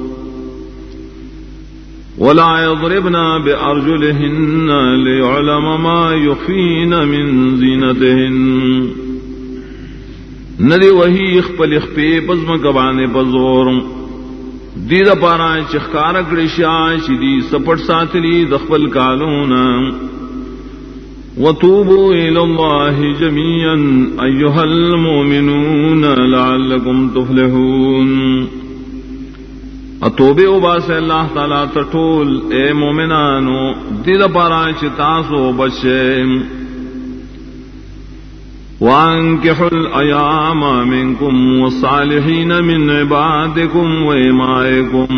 ولا يضربنا بأرجلهن ليعلم ما يخفين من زينتهن. ندی وہی خپل خپې پزما کبانه پزور دی د پارا چخکار کړي شا شدي سپټ ساتلی د کالونا وتوبوا الى الله جميعا ايها المؤمنون، لعلكم تفلحون. اتوبه او باس الله تعالی تټول اے مؤمنانو دی د پارا چې تاسو بچئ وانكحوا الأيام منكم والصالحين من عبادكم وإمائكم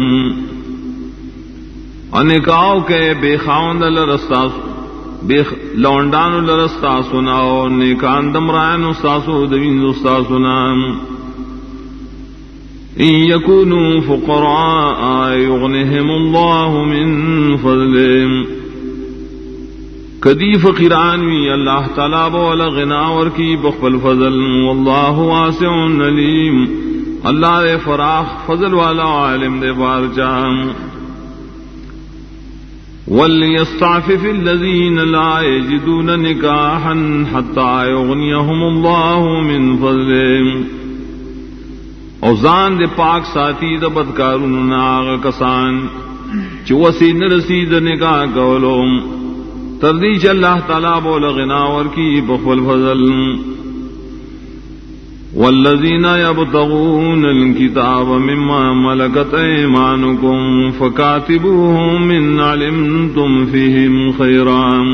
انکاؤ کے بے خاوند لرستا، بے لونڈان لرستا سنا اور نیکان دمرائن استاسو، دوین استا سنا ان يكونوا فقراء يغنهم الله من فضلهم. کدی فقیران وی اللہ تعالی بول غناور کی بخل فضل، واللہ واسع علیم. اللہ دے فراخ فضل والا عالم دے بار جام وليستعفف الذين لا يجدون نكاحا حتى يغنيهم الله من فضله اوزان دے پاک ساتھی د بدکارون ناغ کسان چوسی نرسید نکاح کولوم تردیش اللہ تعالی بول غناور کی بخل فضل. والذین یبتغون الكتاب مما ملکت ایمانکم فکاتبوهم من علمتم فیہم خیران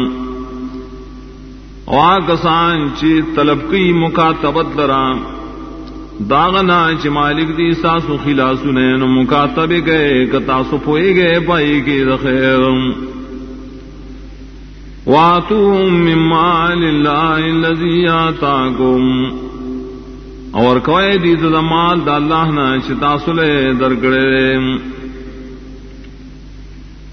واکسان چی طلب کی مکاتبت لرام داغنا چ مالک دی ساسو خلاسو نین مکاتب گئے کتاسو پوئے گئے پائی کی دخیرم واتوهم مما لله اللذی آتاکم۔ اور کوئے دی تو مال دا اللہ نا چ تاسو لے درگڑے۔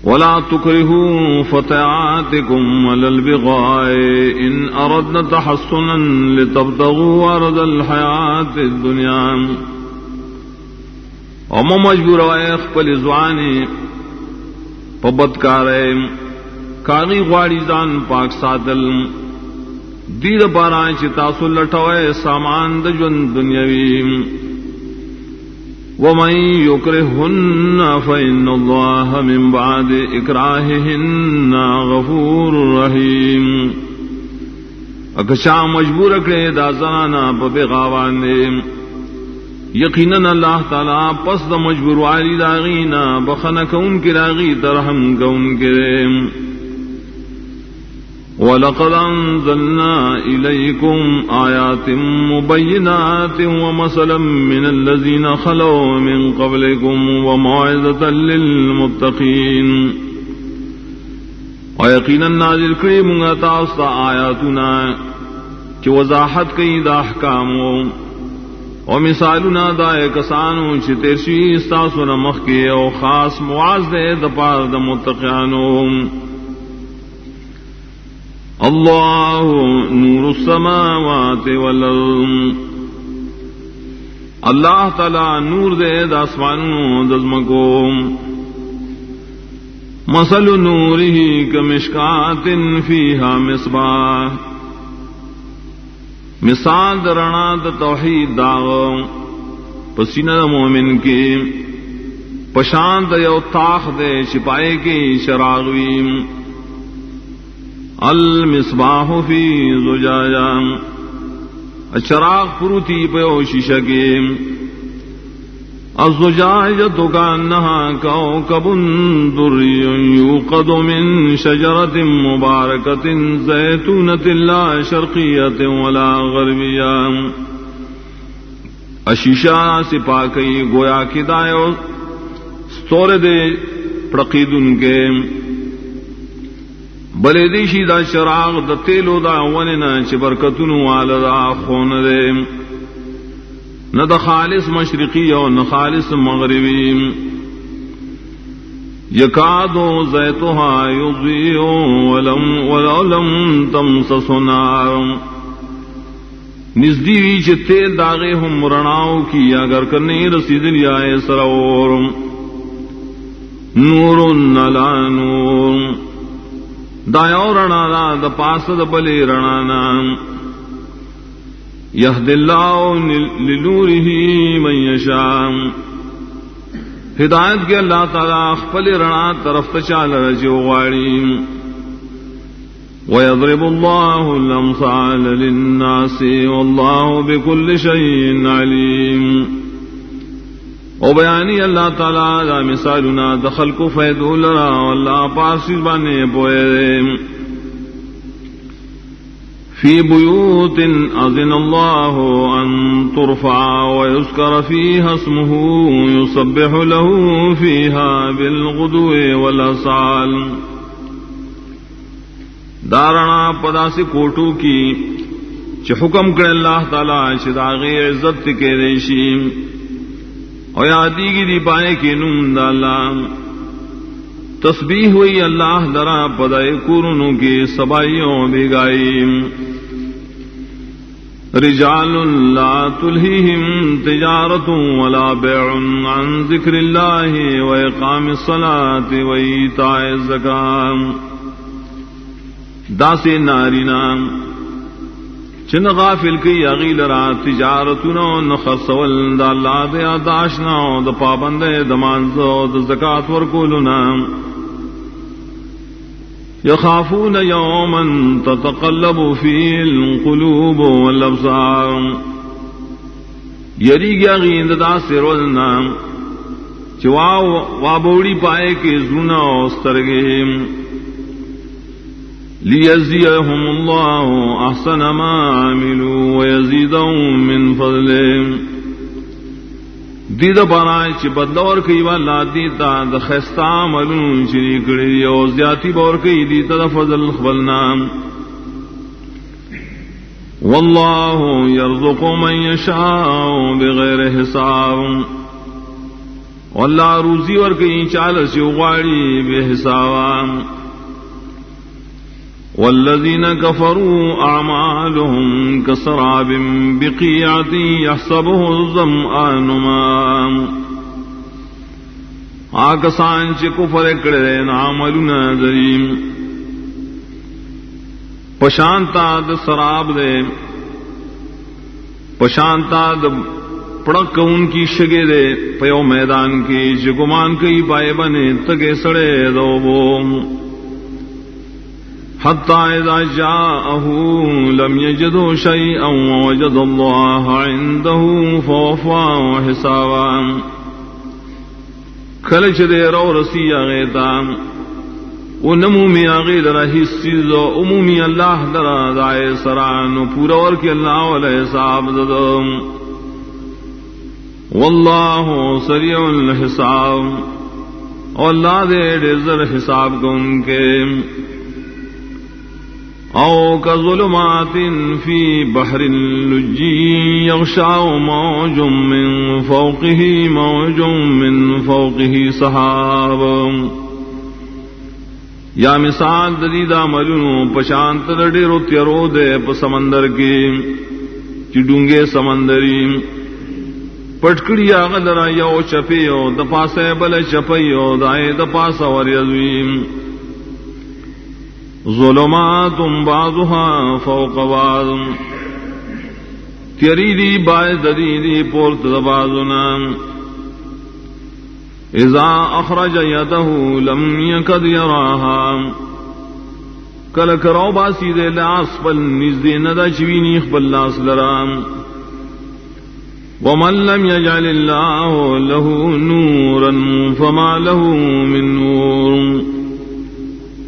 ولا تكرهوا فتياتكم على البغاء ان اردنا تحصنا لتبتغوا ارض الحياه الدنيا. وما مجبور وائے خپل زوانی پبدکارے کاغی غواړي ځان پاک ساتل. دیر بارا چې تاسو لټوي سامان د ژوند دنیوي ومن يكرهن فإن الله من بعد إكراههن غفور رحيم. اکشا مجبور اکڑے دا زنانا پا بغاوان دے، یقیناً اللہ تعالی پس دا مجبور والی داغینا بخن کون کی راغی ترحم کون کے وَلَقَدْ أَنزَلْنَا إِلَيْكُمْ آيَاتٍ مُبَيِّنَاتٍ وَمَثَلًا مِّنَ الَّذِينَ خَلَوْا مِن قَبْلِكُمْ وَمَوْعِظَةً لِّلْمُتَّقِينَ وَيَقِينًا نازل کری منگا تاستا آیاتنا چی وضاحت کئی دا احکامو ومثالنا دا کسانو چی تیرشی استاسونا مخی او خاص معاذ دے دا دا متقیانو اللہ نور السماوات والارض۔ اللہ تعالی نور دے داسمانوں دزمکو مسل نور ہی کمشکات فیہا مصباح۔ مثال درنا د توحید داغ پسینہ مومن کی پشانت یو تاخ دے، چھپائے کی شراغویم المصباح فی زجاجا. چراغ پروتی پیو شیشہ کے. الزجاجة كأنها كوكب دري يوقد من شجرة مباركة زيتونة لا شرقية ولا غربية اشیشا سپا کئی گویا کی دایو ستور دے پرقیدن کے. بلے دیشی دا شراغ دا تیلو دا وننا چی برکتنو والا دا خون دے نہ دا خالص مشرقی اور نہ خالص مغربی یکادو زیتوہا یضیو ولم ولم تمسس نار نزدی وی چ تیل داغے ہم رناو کی، اگر کرنے رسید لیا سرور نور نلا نور. دایو رنا دا دا پاس دا بلی رنا نام یهد اللہ لنوره من یشام ہدایت کے اللہ تعالی اخفل رنا طرف تچال رجو غاریم ويضرب الله الأمثال للناس والله بكل شيء عليم او بیانی اللہ تعالی دا مثالنا دخل کو فید لرا اللہ پاس بانے بوئے فی بیوت اذن اللہ ان ترفع ويذكر فيها اسمه يصبح له فيها بالغدو والأصال دارنا پدا سے کوٹو کی چ حکم کرے اللہ تعالی چداغی عزت کے ریشیم اور یادی کی دی پائے کی نم دالام تسبیح ہوئی اللہ درا پدائے کورنوں کی سبائیوں بگائی رجال لا تلہیہم تجارت ولا بیع عن ذکر اللہ وإقام الصلاة وإيتاء الزکام۔ داس نارینا چن غافل کی اغیل را تجارتنا نخصول دا اللہ دے داشنا دا پابند دمانزو دا زکاة ورکولنا. یخافون یوما تتقلب فی القلوب والابصار. یری گیا غیند دا سرولنا چوا وابوڑی پائے کے زنا استرگیم. ليجزيهم الله أحسن ما عملوا ويزيدهم من فضله دید پارا چ بدور کئی والا دیتا د خستا ملون چری کڑی او زیاتی بور کئی دیتا د فضل خبلنا والله يرزق من يشاء بغير حساب. والله روزی ور کئی چال سی غواړي به حساب والذين كفروا أعمالهم كسراب بقيعة يحسبه الظمآن ماء. آکسان چی کفر اکڑے نعملنا ذریم پشانتا د سراب دے. پشانتا د پڑک ان کی شگے دے. پیو میدان کی جگمان کئی پائے بنے، تگے سڑے دو بوم. حتى إذا جاءه لم يجدوا شيئا ووجد الله عنده فوفاه حسابا کلچ دے رو رسی آگیتا وہ نمومی آگی لرا حصیز عمومی اللہ درا دائے سران پورا اور کی اللہ علیہ صاحب ددم واللہ سریع الحساب. اور اللہ دے ڈیزر حساب کو ان کے او كظلمات في بحر لجي يغشى موج من فوقه، موج من فوقه سحاب. یا مثال ددیدہ ملنو پشانت ڈیرو تیرو دے پ سمندر کی چڈونگے سمندری پٹکڑی آگلرا یو چپیو دپاسے بل چپیو دائے دپاس ور یزویم ظلمات بعضها فوق بعض. تیری دی باعث ددی پورت دبازنا اذا اخرج يده لم يكد يراها کل کرو باسی دے لاس پل نزدے ندا چوینی خبل لاس لرام ومن لم يجعل الله له نورا فما له من نور.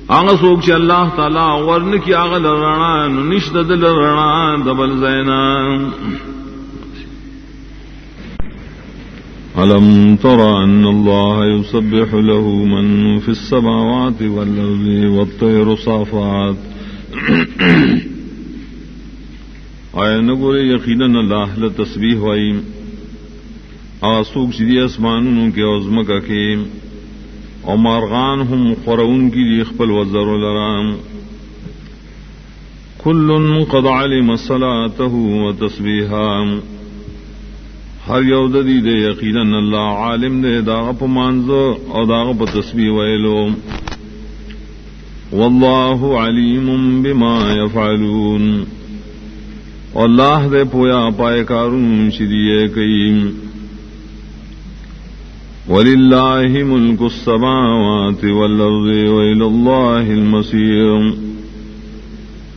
آغ سوک چ اللہ تعالی ورن کی آغ لرنا نشد دل رنا دبل زینا. ألم تر أن الله يسبح له من في السماوات والأرض والطير صافات. آیا نگورے یقینا اللہ لتسبیح وائی آسوک چیدی اسمانوں کے عظمکہ کے او مارغان هم قرون کی دی اخبل وزر لرام كل قد علم صلاته وتسبيحا ہر یو ددی دے یقینا اللہ عالم دے داغ پ مانزو او داغ پ تسبیح ویلو والله علیم بما يفعلون اللہ دے پویا پائے کارون شریے کئیم ولله ملك السماوات والأرض وإلى الله المصير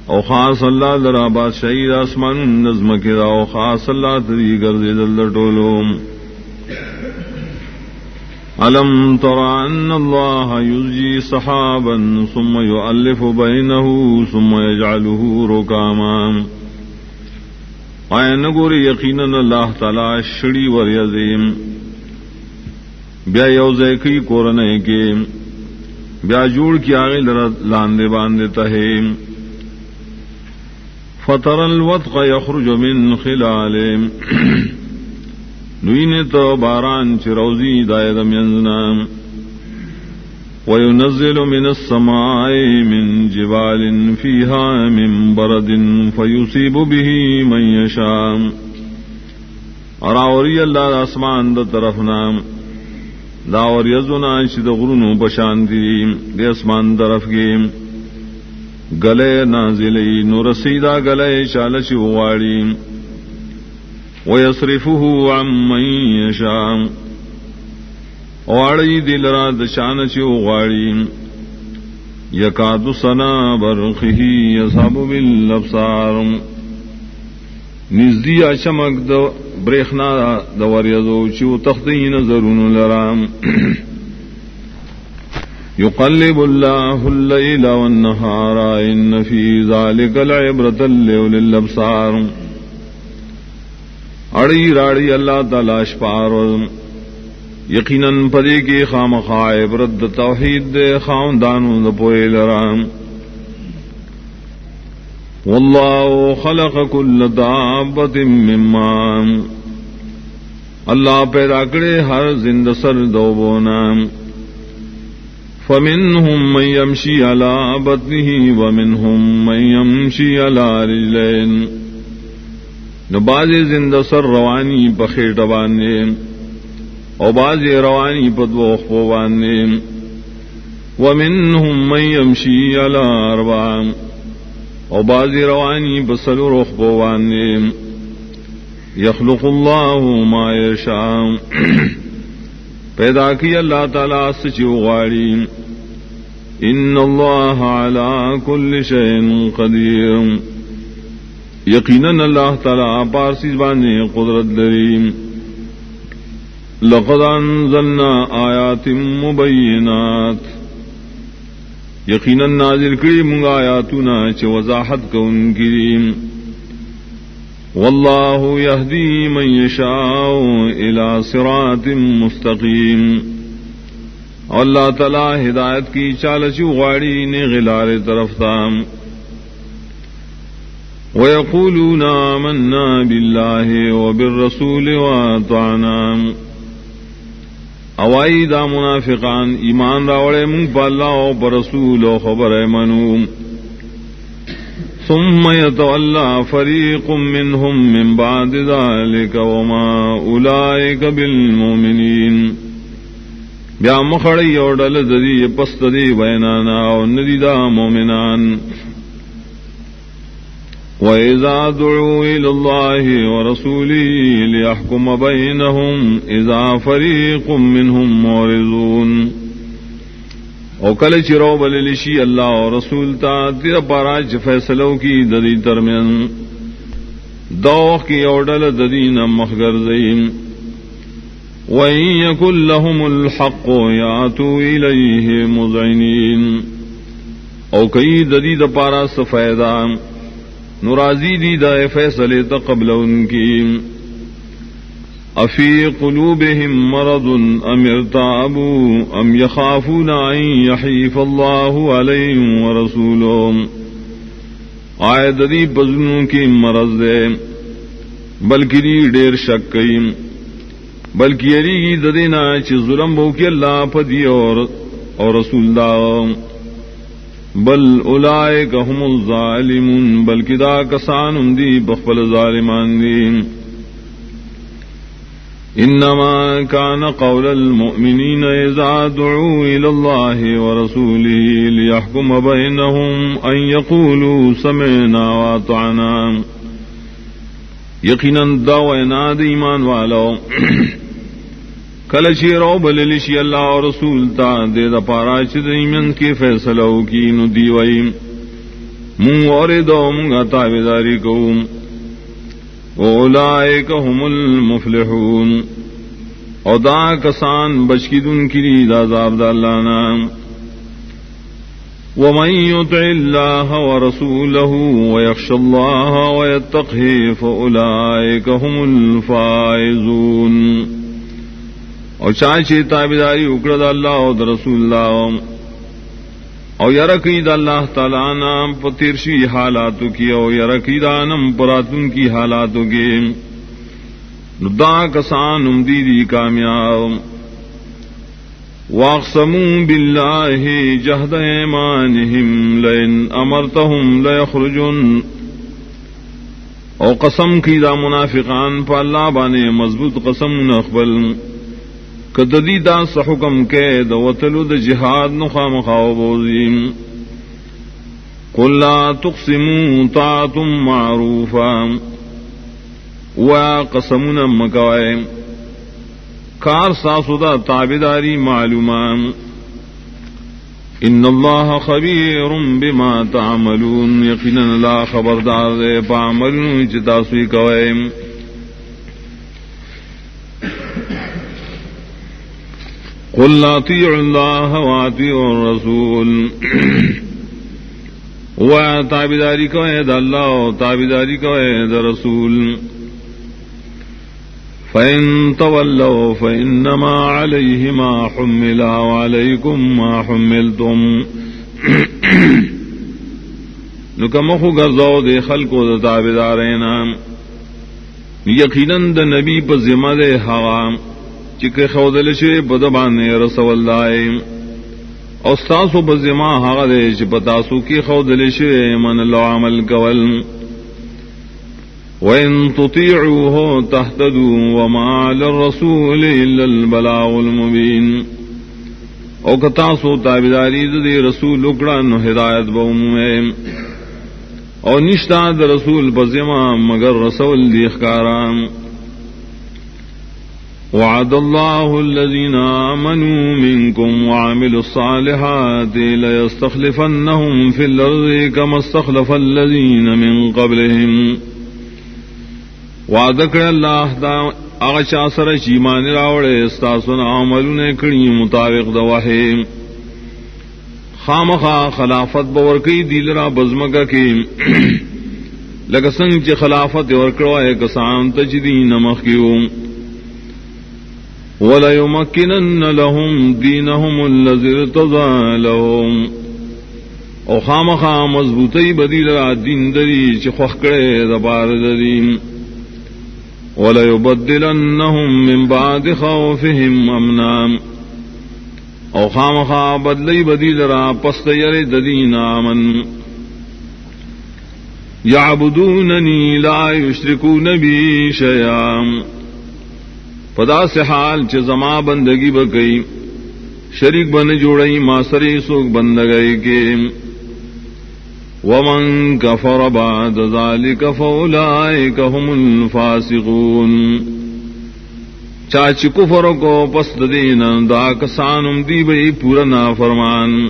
او خاص اللہ لرا بادشاہی آسمان نظم کے او خاص اللہ تری گرد دل ٹولو ألم تر أن الله يزجي صحابا ثم يؤلف بينه ثم يجعله ركاما آئے نگوری یقینا اللہ تعالی شڑی ور یزیم بیا یوزے کی کورنے کے بیا جوڑ کی آگے لاندے باندے تہے۔ فتر الوطق یخرج من خلال۔ نوین تو باران چروزی دائدم ینزنا وينزل من السماء من جبال فيها من برد فيصيب به من يشاء اراوری اللہ آسمان د طرف نام۔ داور یزنا شد غرونو بشاندی دے اسمان درف گی. گلے نازلی، نور سیدا گلے شالش واڑی ويصرفه عن من يشاء واڑی دل را دشان چو غاڑی یکاد سنا برخه یصاب بالابصار. نزدی چمک دو بریخنا دوریزو چو تخدین ضرون لرام۔ يقلب الله الليل والنهار إن في ذلك العبرة لأولي الأبصار اڑی راڑی اللہ تلاش پار یقیناً پدی کی خام خائب، رد توحید خام دانو دپوئے لرام۔ والله خلق كل دابة مما اللہ پیدا کرے ہر زند سر دوبونا فمنهم من يمشي على بطنه ومنهم من يمشي على رجلين نبازی زند سر روانی پخیٹ باندے، او بازی روانی پدوخ پو باندے. ومنهم من يمشي على أربعة او بازی روانی بسل روخ بوان یخلق اللہ ما یشاء. پیدا کی اللہ تعالی سچی غاڑی. ان اللہ على كل شيء قدير یقینا اللہ تعالی پارسی بانے قدرت دریم لقد انزلنا آیات مبینات. یقینا نازل کری منگا آیاتنا چ وضاحت کو ان کی. واللہ یہدی من یشاء الى صراط مستقیم. اللہ تعالی ہدایت کی چالچ غاڑی نے غلار طرف تام ويقولون آمنا بالله وبالرسول وطعنا اوائی دا منافقان ایمان راوڑے منگ پا اللہ برسول و خبر منو. ثم يتولى فريق منهم من بعد ذلك وما أولئك بالمؤمنين بیا مخڑی اور ڈل ددی پست دی بینانا اور ندی دا مومنان. وَإِذَا دُعُوا إِلَى اللَّهِ وَرَسُولِهِ لِيَحْكُمَ بَيْنَهُمْ إِذَا فَرِيقٌ مِّنْهُمْ مُعْرِضُونَ او کل چرو بللشی اللہ اور رسول تا تیر پاراج فیصلوں کی ددی ترمین دوخ کی اوڈل ددین مخگر زیم وَإِن يَكُن لَّهُمُ الْحَقُّ يَأْتُوا إِلَيْهِ مُذْعِنِينَ. او کئی ددی د پارا سفیدا نرازی دی دا فیصلے تقبل ان کی. افی قلوبهم مرض ام ارتابوا ام يخافون ان يحيف الله عليهم ورسولهم آئے ددی بزنوں کی مرض دے. بلکہ دی ڈیر شک کئیم. بلکہ یری گی ددینا چ ظلم بو کے اللہ پدی اور اور رسول دا. بل اولائے کہم الظالمون، بلکہ دا کسان اندی بخبل ظالمان دی۔ انما كان قول المؤمنين اذا دعوا الى الله ورسوله ليحكم بينهم ان يقولوا سمعنا واطعنا۔ یقینا دعونا دی ایمان والو۔ کل شیرو بلشی اللہ اور رسول تا دے دا پارا چدمن کے فیصلہ کی ندی وئی. منگ اور دو منگا تابداری کو اولائے کہم المفلحون. او دا کسان بچکی دن کی عذاب دا اللہ نام. ومن يطع الله ورسوله ويخشى الله ويتقه فأولئك هم الفائزون. او چاچے تابداری اکڑد اللہ او در رسول اللہ او یرکی دا اللہ تعالی نام پترشی حالاتو کی او یرکی دا نم پراتن کی حالاتو کے ندا کسان امدیدی کامیاب۔ واقسموا بالله جهد ایمانهم لئن امرتهم ليخرجن او قسم کی دا منافقان پا اللہ بانے مضبوط قسم نخبل کدی دا سحکم کے دا وطلو دا جہاد نخوا مخاو بوزیم قل لا تقسموا طاعتم معروفا. ویا قسمنا مکوائے. کار ساسو دا تابداری معلومان. ان اللہ خبیر بما تعملون. یقینا لا خبردار دے پا عملون چتا سوی کوئے قل لا اطيعوا الله واطيعوا الرسول و تابداری کو ہے اللہ و تابداری کو ہے رسول فإن تولوا فإنما عليه ما حمل وعليكم ما حملتم نکمخو گرزو دے خلقو دا تابدارین یقیناً دا نبی پا ذمہ دے حوام چک خودل شی بدبان رسول دائے اوستاسو بزما حق دے چ پتاسو کی خودل شی من لو عمل کول۔ وَإِن تُطِيعُوهُ تَهْتَدُوا وَمَا لِلرَّسُولِ إِلَّا الْبَلَاغُ الْمُبِينُ۔ او کتاسو تابداری دے رسول اکڑا نو ہدایت بومے او نشتا د رسول بزما مگر رسول دی اخکارام وعد الله الذين آمنوا منكم وعملوا الصالحات ليستخلفنهم في الأرض كما استخلف الذين من قبلهم. وعدك الله دا اغشا سر شیمان راوڑے استاسن عملون کڑی مطابق دوحیم خامخا خلافت بورکی دیل را بزمگا کی. لگسنگ چی خلافت ورکڑوائے کسان تجدی نمخ کیوں وَلَيُمَكِّنَنَّ لَهُمْ دِينَهُمُ الَّذِي ارْتَضَى لَهُمْ. او خامخا مضبوطی بدیل را دین دری چی خوخکڑے دبار دریم. وَلَيُبَدِّلَنَّهُمْ مِنْ بَعْدِ خَوْفِهِمْ أَمْنًا او خامخا بدلی بدیل را پست یر ددین آمن. یعبدوننی لا یشرکون بی شیام پدا سے حال چ زما بندگی بکئی شریک بن جوڑئی ماسری سوک بندگئی کے ومن کفر بعد ذلك فاولئك هم الفاسقون۔ چاچ کفر کو پست دین، دا کسانم دی بئی پورا فرمان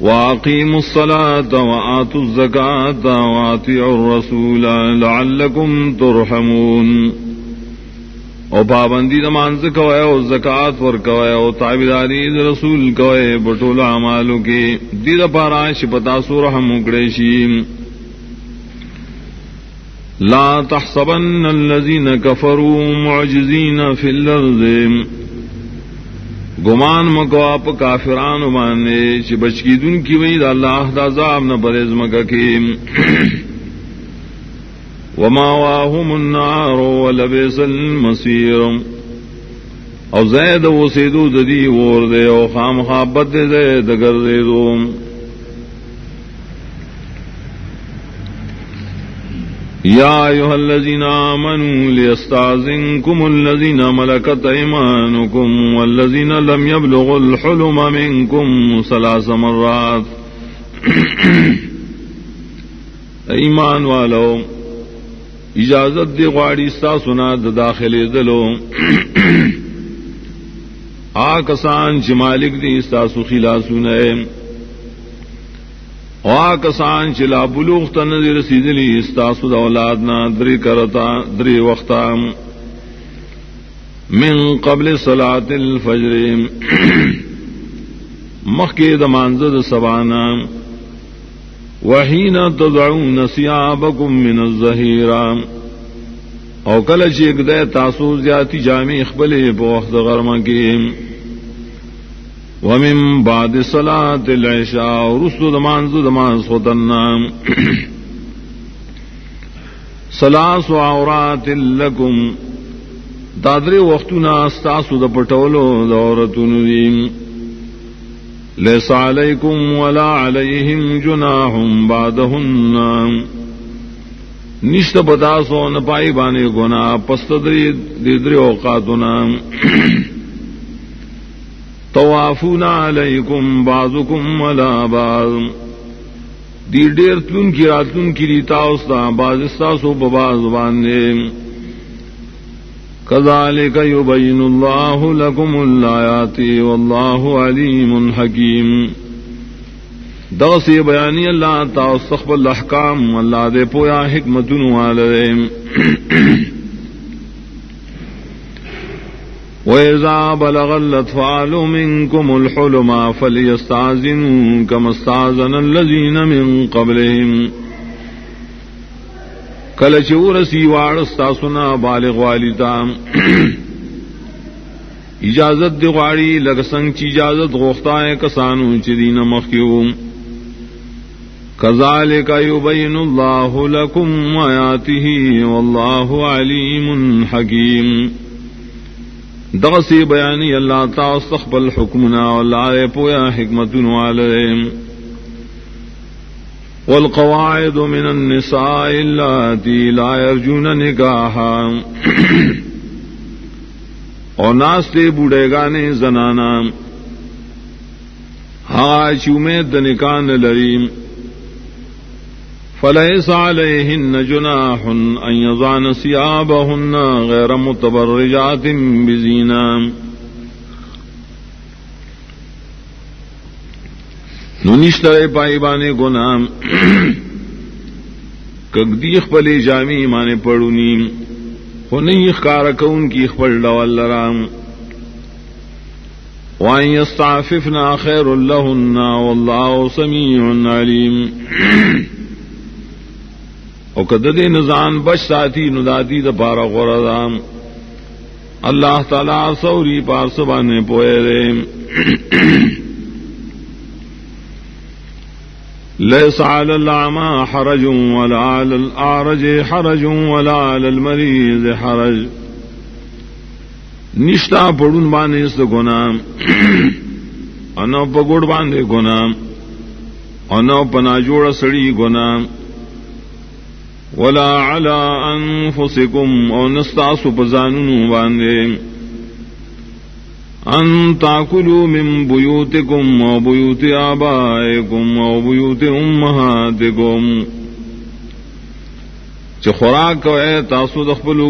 واقيموا الصلاة وآتوا الزكاة وآتوا الرسول لعلكم ترحمون۔ او پابندی نمانز کوئے، او زکاة ور کوئے، او تابداری رسول کوئے بطول عمالو کی۔ دید پارا شپتا سورحم اکڑیشیم لا تحسبن الذين كفروا معجزين في الارض۔ گمان مکو آپ کافران مانے چ بچکی دن کی وئی دا اللہ دا عذاب نہ پرہز مکہ کی وماواهم النار ولبئس المصير. او زید و سیدو ددی ور دے او خام خابت دے زید گر دے دو یا ایها الذين امنوا ليستاذنكم الذين ملكت ايمانكم والذين لم يبلغوا الحلم منكم ثلاث مرات. ایمان والو اجازت دے غواڑی ستا سنا د داخلے دلو۔ آ کسان چ مالک دی ستا سخیلا سنے آ کسان چ لا بلوغ تن دی رسیدلی ستا سود اولاد نہ دری کرتا، دری وقتا۔ من قبل صلاة الفجر۔ مخی دمانزد سبانا۔ وحین تدعون سیابکم من الزہیرام او کل چیک دے تاسو زیادی جامع اخبلی پا وقت غرمہ کی ومن بعد صلاة العشاء رسو ورسو دمانز دمانز خطنام سلاس و عورات لکم۔ دادری وقتنا استاسو دا پٹولو دورتون دیم ليس عليكم ولا عليهم جناح بعدهن. نشت بتا سو نہ پائی بانے گنا پستدری دیدری اوقاتنا. توافون علیکم بعضکم ولا بعض. دی ڈیر تلن کی راتن کی ریتا استا بازستا سو بباز باندے. كذلك يبين الله لكم الآيات والله عليم حكيم. دغسی بیانی اللہ تا استخب الاحکام اللہ دے پویا حکمت والے وَإِذَا بَلَغَ الْأَطْفَالُ مِنْكُمُ الْحُلُمَ فَلْيَسْتَأْذِنُوا كَمَا اسْتَأْذَنَ الَّذِينَ مِنْ قَبْلِهِمْ۔ کل چورسی واڑ ساسنا بالغ والی تام اجازت دغاڑی لگ سنگ چی اجازت غوختہ کسانو چدین مخیوم کزال کا یبین اللہ لکم آیاته واللہ علیم حکیم. دغسی بیانی اللہ تا استقبل حکمنا واللہ پویا حکمت والیم والقواعد من النساء اللاتي لا يرجون نكاحا اور ناستے بوڑھے گانے زنانا۔ ہا چومے دنکان لریم۔ فليس عليهن جناح أن يضعن ثيابهن غير متبرجات بزينة۔ ننشتر پائی بانے گنام کگدیخ پلی جامی مانے پڑونی۔ ہو نہیں خار کون کی خپل ڈول لرام۔ وان يستعففنا خير لهن والله سميع او کد دے نزان بچ ساتھی نداتی د پارا غردام اللہ تعالی سوری پارس بانے پوئے رے ليس على الأعمى حرج ولا على الأعرج حرج ولا على المريض حرج. نشتا پڑون بانے اس گنام انو پگوڑ باندے گنام انو پنا جوڑ سڑی گنام ولا على انفسكم او نستاس پزانو باندے۔ ان تاكلوا من بيوتكم وبيوت آبائكم وبيوت امهاتكم چ خوراک کوئے تاسو د خپل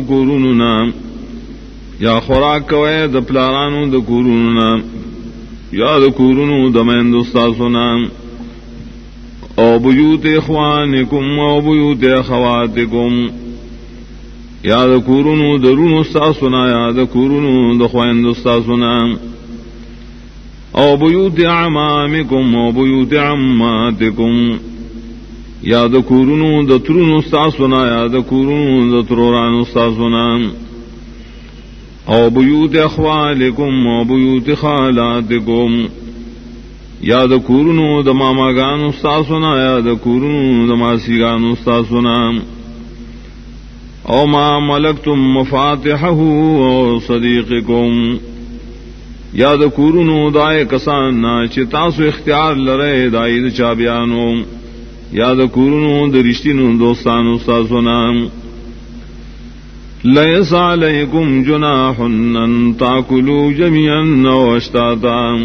یا خوراک کوئے د پلارانو د کورونو یا د کورونو د مندو تاسو نام او بیوت اخوانکم او بیوت اخواتکم. یا د کورونو، درونو استاسونا، یا د کورونو، د خویند استاسونا. او بیوت عمامکم او بیوت عماتکم. یا د کورونو، د ترونو استاسونا، یا د کورونو، د تروران استاسونا. او بیوت اخوالکم او بیوت خالاتکم. یا د کورونو، د ماماگان استاسونا، یا د کورونو، د ماسیگان استاسونا. او ما ملکتم مفاتحه او صدیقکم. یا د کورونو دای کسان نا چې تاسو اختیار لره دای د چابیانو. یا د کورونو د رښتینو دوستانو استاسونا لیس علیکم جناح ان تاکلوا جميعا او اشتاتا.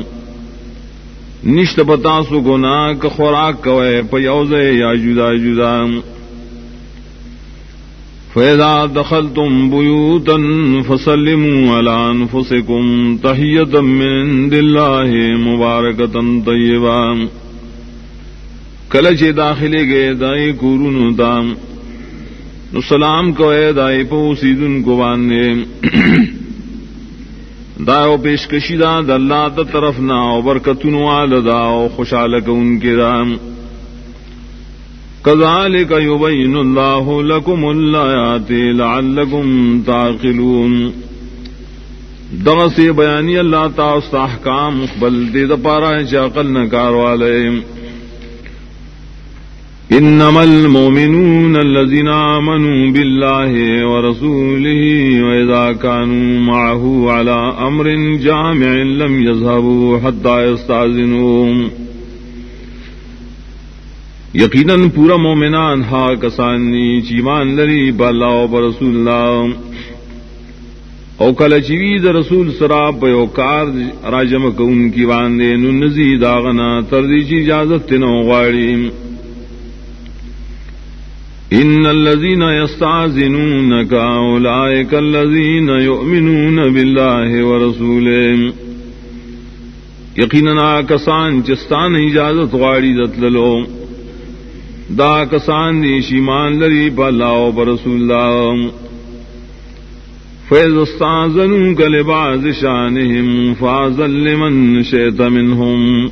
نشت بتا سو گنا خوراک کوئے پیوز یا جدا جدا. فیضا دخل تم بوتن فسلم علان فسکم تحیت من دلہ مبارکتن طیبا کلچ داخلے گئے، دائی کورن دام۔ سلام کوئے، دائی پو سیدن کو باندھے۔ دا او پیشکشی دا د الله د طرف نه او برکتونو وال دا او خوشاله کون کې دا کذالک یبین الله لكم الایات لعلکم تعقلون. دغه سی بیانی الله تعالی احکام بل دې د پاره چې عقل والے. انما المؤمنون الذين امنوا بالله ورسوله واذا كانوا معه على امر جامع لم يذهبوا حتى يستاذنوا یقینا پورا مومنان ہا کسانی چیمان لری بالا و برسول اللہ او کل چوی د رسول سرا پیو کار راجم کون کی باندے نزی داغنا تردی چی اجازت تنو غاڑیم ان الذين يستعذنونك اولئك الذين يؤمنون بالله ورسوله یقینا کسان چستان اجازت غاڑی دتللو دا کسان دی شیمان لری بلا و برسول اللہ. فیض استعذنوك لبعض شانهم فازل لمن شئت منهم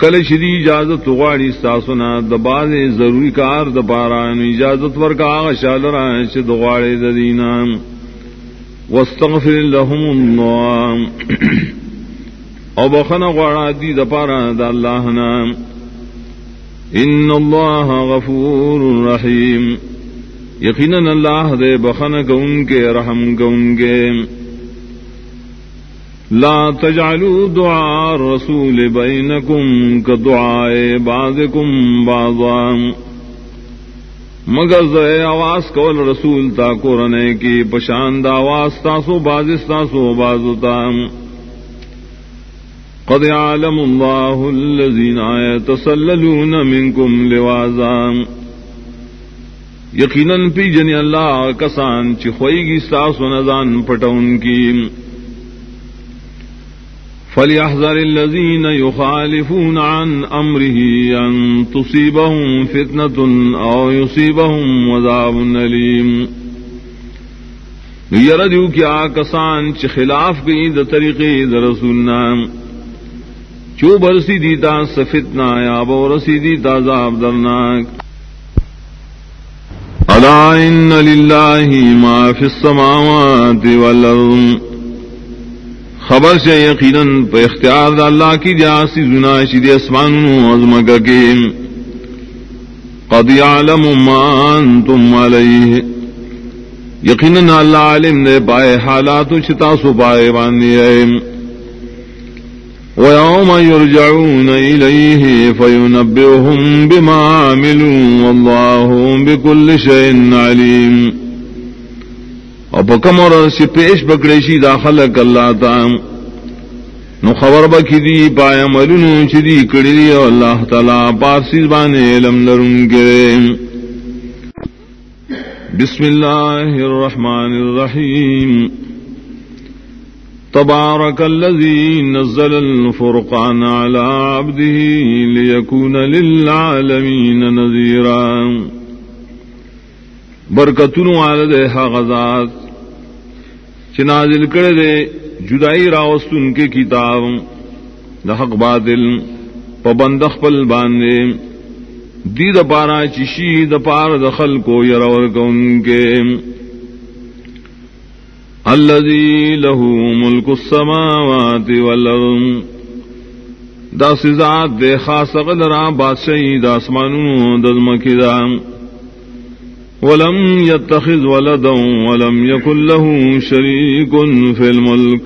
کل شری اجازت غاڑی ساسنا دباز ضروری کار دباران اجازت ور کا شال رائے دغاڑے ددینا وسطر لهم الله او بخنا غاڑا دی دپارا د اللہ نام ان اللہ غفور رحیم. یقینا اللہ دے بخن گون کے رحم گون کے. لا تجعلوا دعاء الرسول بينكم كدعاء بعضكم بعضا. مگر زے آواز کول رسول تا قرنے کی پشاند آواز تاسو بازس تاسو بازتا قد يعلم الله الذين يتسللون منكم لوازا. یقیناً پی جن اللہ کسان چخوئی گی ساس و نزان پٹون کی. فليحذر الذين يخالفون عن أمره أن تصيبهم فتنة أو يصيبهم وذاب أليم. يردو کیا کسان چ خلاف گئی د طریقے د رسولنا. چو برسی دیتا سفتنا یا بورسی دیتا عذاب درناک. الا ان لله ما في السماوات والارض. خبر سے یقیناً پہ اختیار اللہ کی جاسی زنا شد اسمان عظم کے قد يعلم ما انتم علیہ. یقیناً اللہ عالم نے پائے حالات چتا سو پائے باندھے ويوم يرجعون إليه فينبئهم بما عملوا والله بكل شيء عليم. اور پکم اور سے پیش بکڑیشی داخل اللہ تام نو خبر بکی دی پایا ملنو چدی کڑی دی اللہ تعالی پارسی بانے علم لرن گرے بسم اللہ الرحمن الرحیم تبارك الذي نزل الفرقان على عبده ليكون للعالمين نذيرا برکتن والد غزات چنازل کر دے جدائی راوستن کے کتاب. دحق بادل پبندخ پل باندے. دی دپارا چشی دپار دخل کو یرور کو ان کے. الذي له ملك السماوات والارض دا سزاد دے خاص غلرا بادشاہی دا اسمانو دزمکی دا. ولم يتخذ ولدا ولم يكن له شريك في الملك.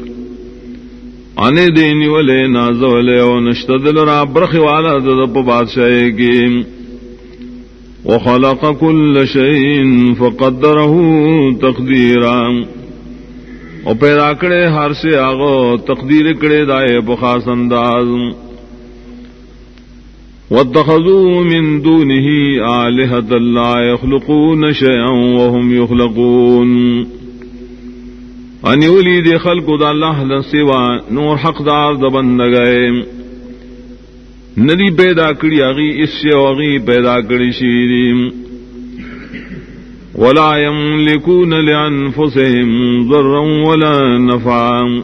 آنے دینی والے ناز والے او نشتدل را برخ والا دد بادشاہی کی. وخلق كل شيء فقدره تقديرا او پیدا کرے ہر سے آگو تقدیر کرے دائے بخاص انداز. واتخذوا من دونه آلهة لا يخلقون شيئا وهم يخلقون. ان یولی خلق دا اللہ لسوا نور حق دار دا بندگئے ندی پیدا کری اغی اس سے اغی پیدا کری شیریم ولا يملكون لأنفسهم ضرا ولا نفعا.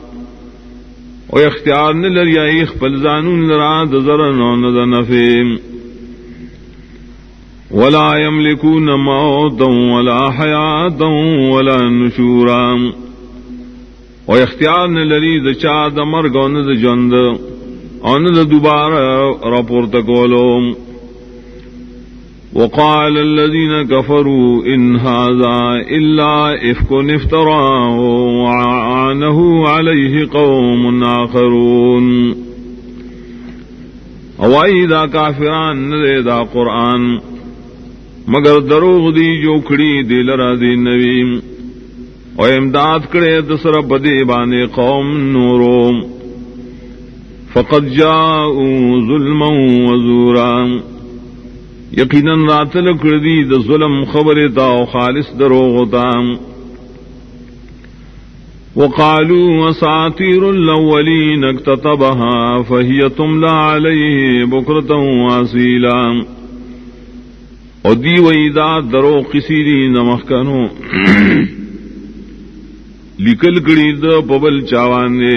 ويختار نلر يا إخبل لرعاد ضرا ونذا نفهم ولا يملكون موتا ولا حياة ولا نشورا. ويختار نلري ذا شاد مرغ ونذا جند ونذا دوبارا رپورت کولوم. وقال الذين كفروا إن هذا إلا إفك نفتراه وعانه عليه قوم آخرون. اوائی دا کافران قرآن، مگر دروغ دی جو کھڑی دی لرا دی نویم او امداد کرے دسر بدے بانے قوم نورو۔ فقد جاءوا ظلما وزورا۔ یقیناً راتل کردی د ظلم خبر تا خالص دروغتا وقالوا اساطير الاولين اكتتبها فهي تملى عليه بكرة واصيلا ودي وإذا درو قسيري نمخكنو لکل کڑی د پبل چاوان نے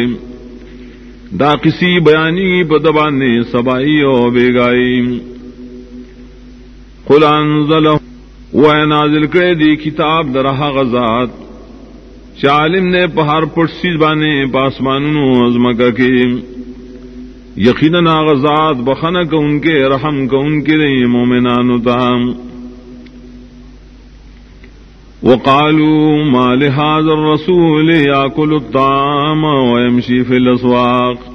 دا کسی بیانی بدبان نے سبائی او بیگائی. قل انزله و نازل کرے دی کتاب درہ غزات شالم نے پہاڑ پٹ سیز بانے پاسمان عزمکا کے یقیناً غزات بخن کا ان کے رحم کا ان کے رہی مومنان تام وقالوا ما لهذا الرسول يأكل الطعام ويمشي في الأسواق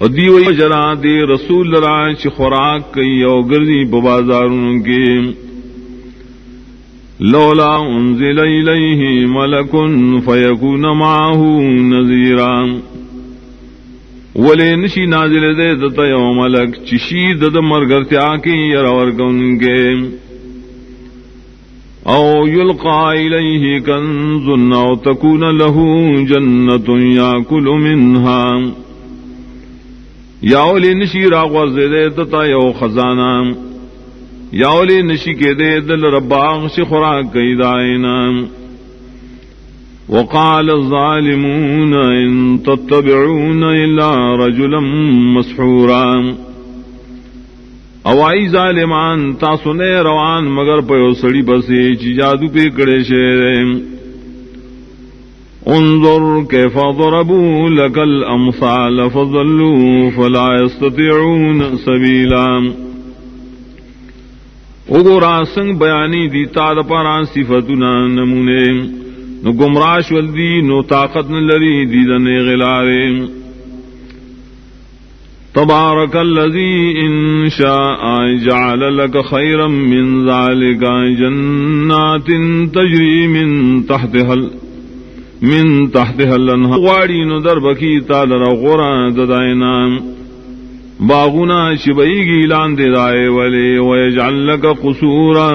دیو جرا دے رسول چ خوراک کئی او گردی ببازار کے لولا انزل الیہ ملک فیکون معه نذیرا۔ ولے نشی نازل دے دتا یو ملک چشی دد مرگرتیا کی یرور کن کے۔ او یلقا الیہ کنز او تکون له جنت یاکل منها یا نشی راغور دے دے دتا یو خزانہ۔ یا نشی کے دے دل رباغ سے خوراک کئی دائنا۔ وقال الظالمون إن تتبعون إلا رجلا مسحورا۔ اوائی ظالمان تا سنے روان مگر پیو سڑی بسے چی جادو پہ کڑے شیرے۔ انظر كيف ضربوا لك الأمثال فضلوا فلا يستطيعون سبيلا. اگورا سنگ بیانی دی تا دپارا صفتنا نمونے، نو گمراش ولدی نو طاقت نہ لری دیدن غلارے. تبارک الذی ان شاء جعل لك خيرا من ذلك جنات تجري من تحتها من تحتها الانهار. غواړي نو در بکی تعالی را غورا دداینا باغونا شبیگی لان دے دائے ولی ویجعل لك قصورا.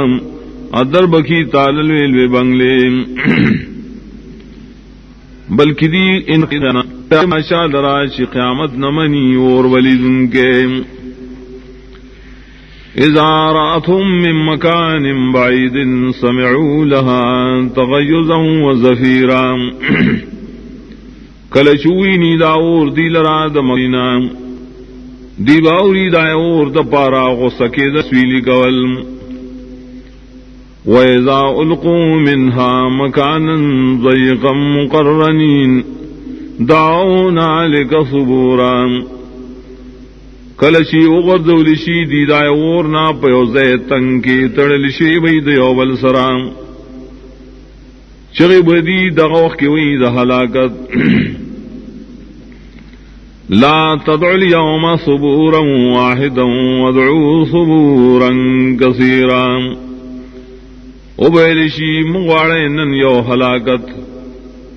ادر بکی تعالی الویل بنگلے. بلکہ دی ان مشا دراج قیامت نمنی اور ولی کے. ازاراتهم من مكان بعيد سمعوا لها تغيظا وزفيرا. کل چوئی نی داور دی لرا د مدینہ دی باوری دا اور د پارا غسکے د سویلی کول. وَإِذَا أُلْقُوا مِنْهَا مَكَانًا ضَيِّقًا مُقَرَّنِينَ دَعَوْا نَعْلِكَ صُبُورًا کلشی اغرزو لشی دی دای ورنا پیو زید تنگ کی تڑل شی دیو بل سرام چغی بدی دغوخ کی وی دا حلاکت لا تدعو اليوم صبورا واحدا وادعو صبورا كثيرا. او بیلشی مغواڑے نن یو ہلاکت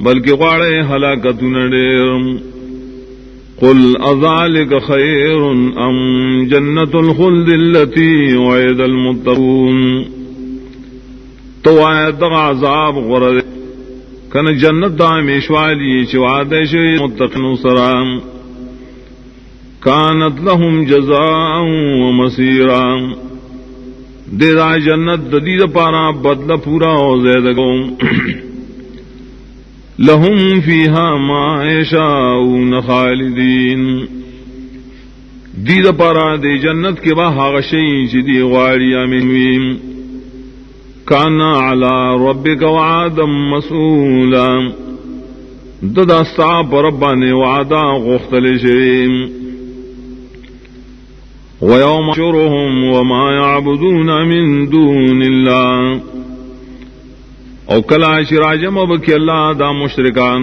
بلکہ غواڑے ہلاکت نڈیر قل اذالک خیر ام جنت الخلد اللتی وعید المتقون تو آیت دغا عذاب غرد. کن جنت دا میشوالی چوادے شوی متقن سرام کانت لهم جزاء ومسیرام دے دا جنت ددید پارا بدل پورا ہو زید لہم فیہا ما یشاؤون خالدین دید پارا دے جنت کے با غشئی چی دی غاری آمینویم کانا علا ربک وعادا مسئولا. ددستا پر ربانی وعدا غختل شویم. ويوم شرهم وما يعبدون من دون الله او کلا شراجم اب کے اللہ دا مشرکان.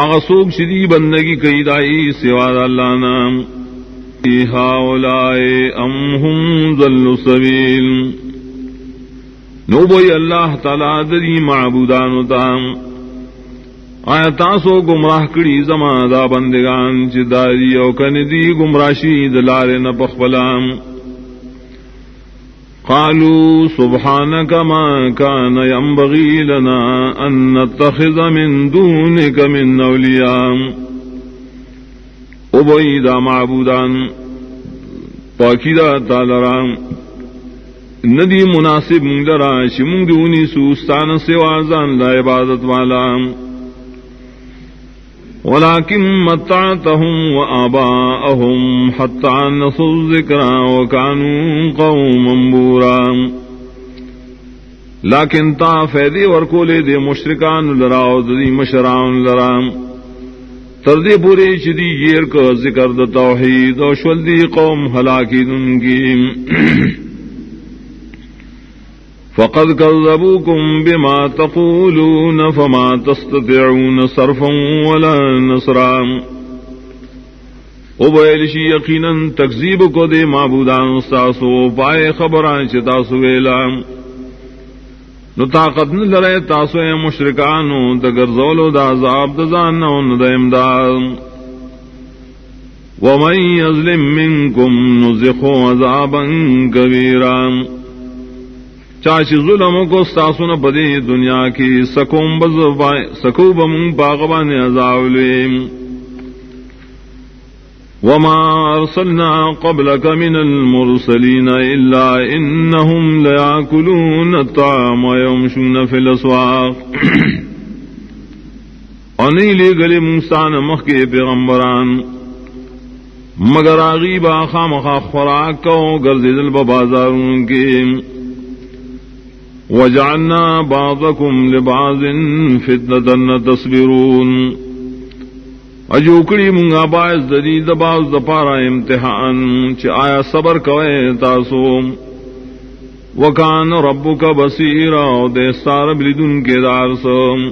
آغا سوک شدی بندگی کئی دائی سوا دا اللہ نام. ہاولائے ام ہم ذل سبیل. نو بوئی اللہ تعالی دری معبودان تام. آیا تاسو گمراہ کڑی زما دا بندگان چی داری او کندی گمراشی دلار نپخپلام قالوا سبحانك ما كان ينبغي لنا أن نتخذ من دونك من أولياء. أبيدا معبودان پاکیدا تالرام ندی مناسب منگ لرا شمنگ دونی سوستان سوازان لا عبادت والام ولكن متعتهم وآباءهم حتى نسوا الذكرى وكانوا قوما بورا. لیکن تا فیدی ورکولے دے مشرکان لراو دی مشران لرام تردی پوری چدی گیر کا ذکر دا توحید و شولدی قوم ہلاکی دن کی فقد كذبوكم بما تقولون فما تستطيعون صرفا ولا نصرا. ابیلشی یقینا تکذیب کو دے معبودان استاسو پائے خبران چ تاسو ویلا. نو طاقت نہ لرے تاسو مشرکانو دگر زولو دا عذاب دزان نو د امداد. ومن يظلم منكم نزقه عذابا كبيرا. چاچی ظلم کو ساسن بدی دنیا کی سکوم بز سکو بم باغبان عذاب وما أرسلنا قبلك من المرسلين إلا إنهم ليأكلون الطعام ويمشون في الأسواق انہیں لے گلے منسان مخ کے پیغمبران۔ مگر آگی با خام خا خوراک کو گرد بازاروں کے۔ وجعلنا بعضكم لبعض فتنة تصبرون اجوکڑی منگا باعث دری دباز دپارا امتحان چ آیا صبر کوئے تاسو. وکان ربو کا بسیرا دے سار بلدن کے دار سم